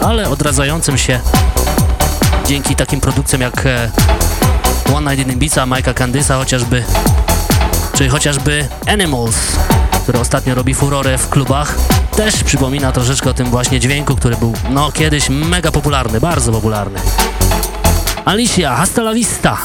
ale odradzającym się dzięki takim produkcjom jak e, One Night in Ibiza, Mike'a Candysa chociażby, czy chociażby Animals, który ostatnio robi furorę w klubach, też przypomina troszeczkę o tym właśnie dźwięku, który był no kiedyś mega popularny, bardzo popularny. Alicia, hasta la vista!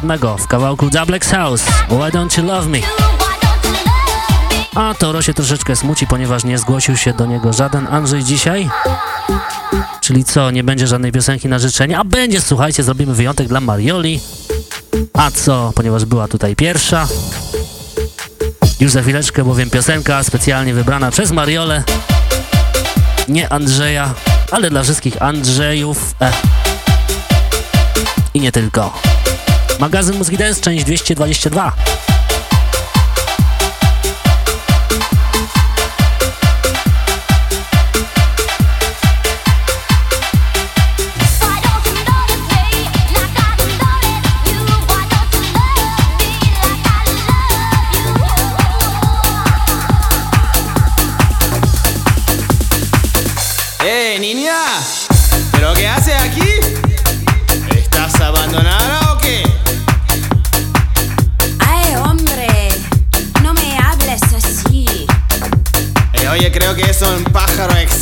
97 w kawałku Double X House Why Don't You Love Me A Toro się troszeczkę smuci, ponieważ nie zgłosił się do niego żaden Andrzej dzisiaj Czyli co, nie będzie żadnej piosenki na życzenie? A będzie, słuchajcie, zrobimy wyjątek dla Marioli A co, ponieważ była tutaj pierwsza Już za chwileczkę, bowiem piosenka specjalnie wybrana przez Mariolę Nie Andrzeja, ale dla wszystkich Andrzejów e. I nie tylko. Magazyn Muzyki Dance, część 222.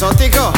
Santé gars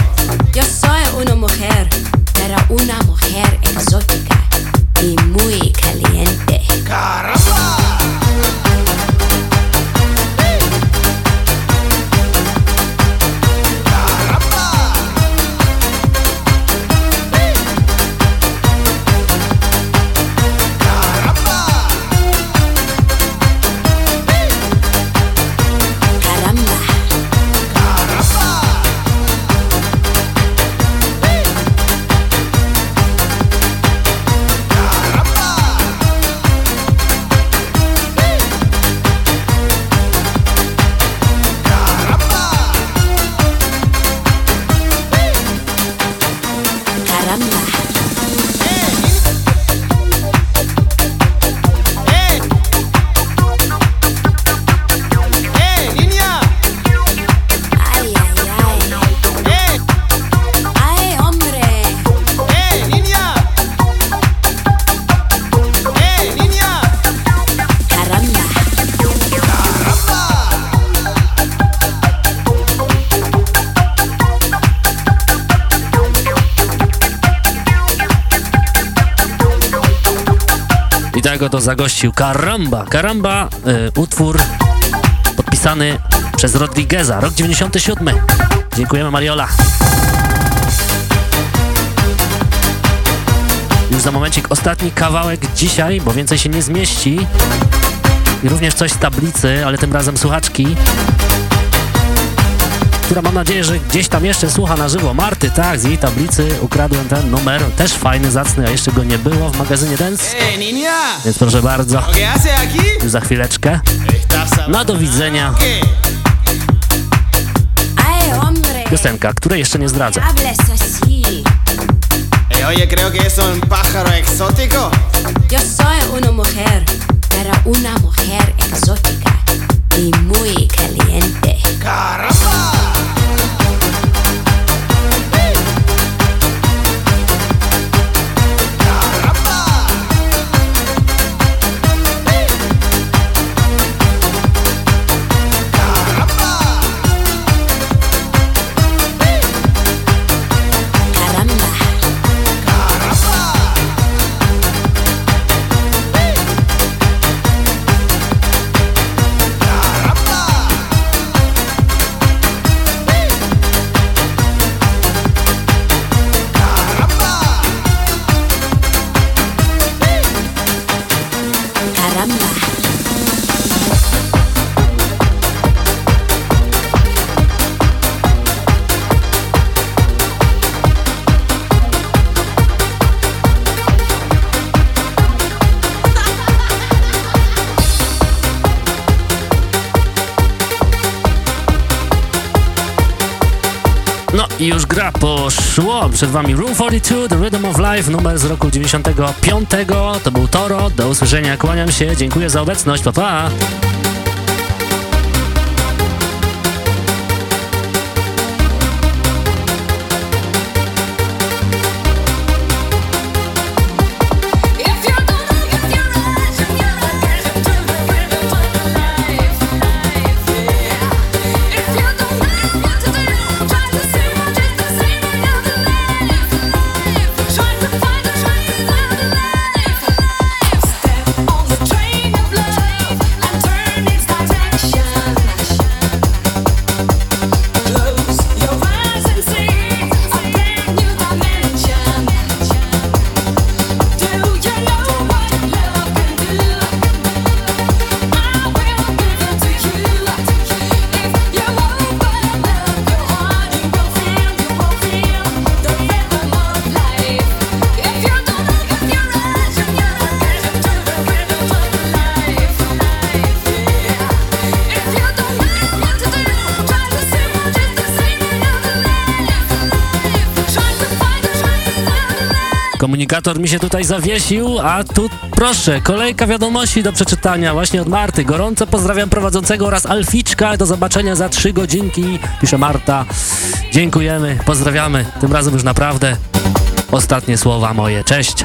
zagościł Karamba. Karamba, y, utwór podpisany przez Rodrigueza, rok 97. Dziękujemy Mariola. Już za momencik ostatni kawałek dzisiaj, bo więcej się nie zmieści. I również coś z tablicy, ale tym razem słuchaczki, która mam nadzieję, że gdzieś tam jeszcze słucha na żywo. Marty, tak, z jej tablicy ukradłem ten numer, też fajny, zacny, a jeszcze go nie było w magazynie Dance. Więc proszę bardzo, już za chwileczkę. No do widzenia. Piosenka, której jeszcze nie zdradzę. oye, creo que es un pájaro exótico. Yo soy una mujer, pero una mujer exótica y muy caliente. Caramba. Poszło. Przed wami Room 42, The Rhythm of Life, numer z roku 95. To był Toro. Do usłyszenia, kłaniam się. Dziękuję za obecność. Pa, pa. Komunikator mi się tutaj zawiesił, a tu proszę, kolejka wiadomości do przeczytania właśnie od Marty. Gorąco pozdrawiam prowadzącego oraz Alficzka. Do zobaczenia za trzy godzinki, pisze Marta. Dziękujemy, pozdrawiamy. Tym razem już naprawdę ostatnie słowa moje. Cześć.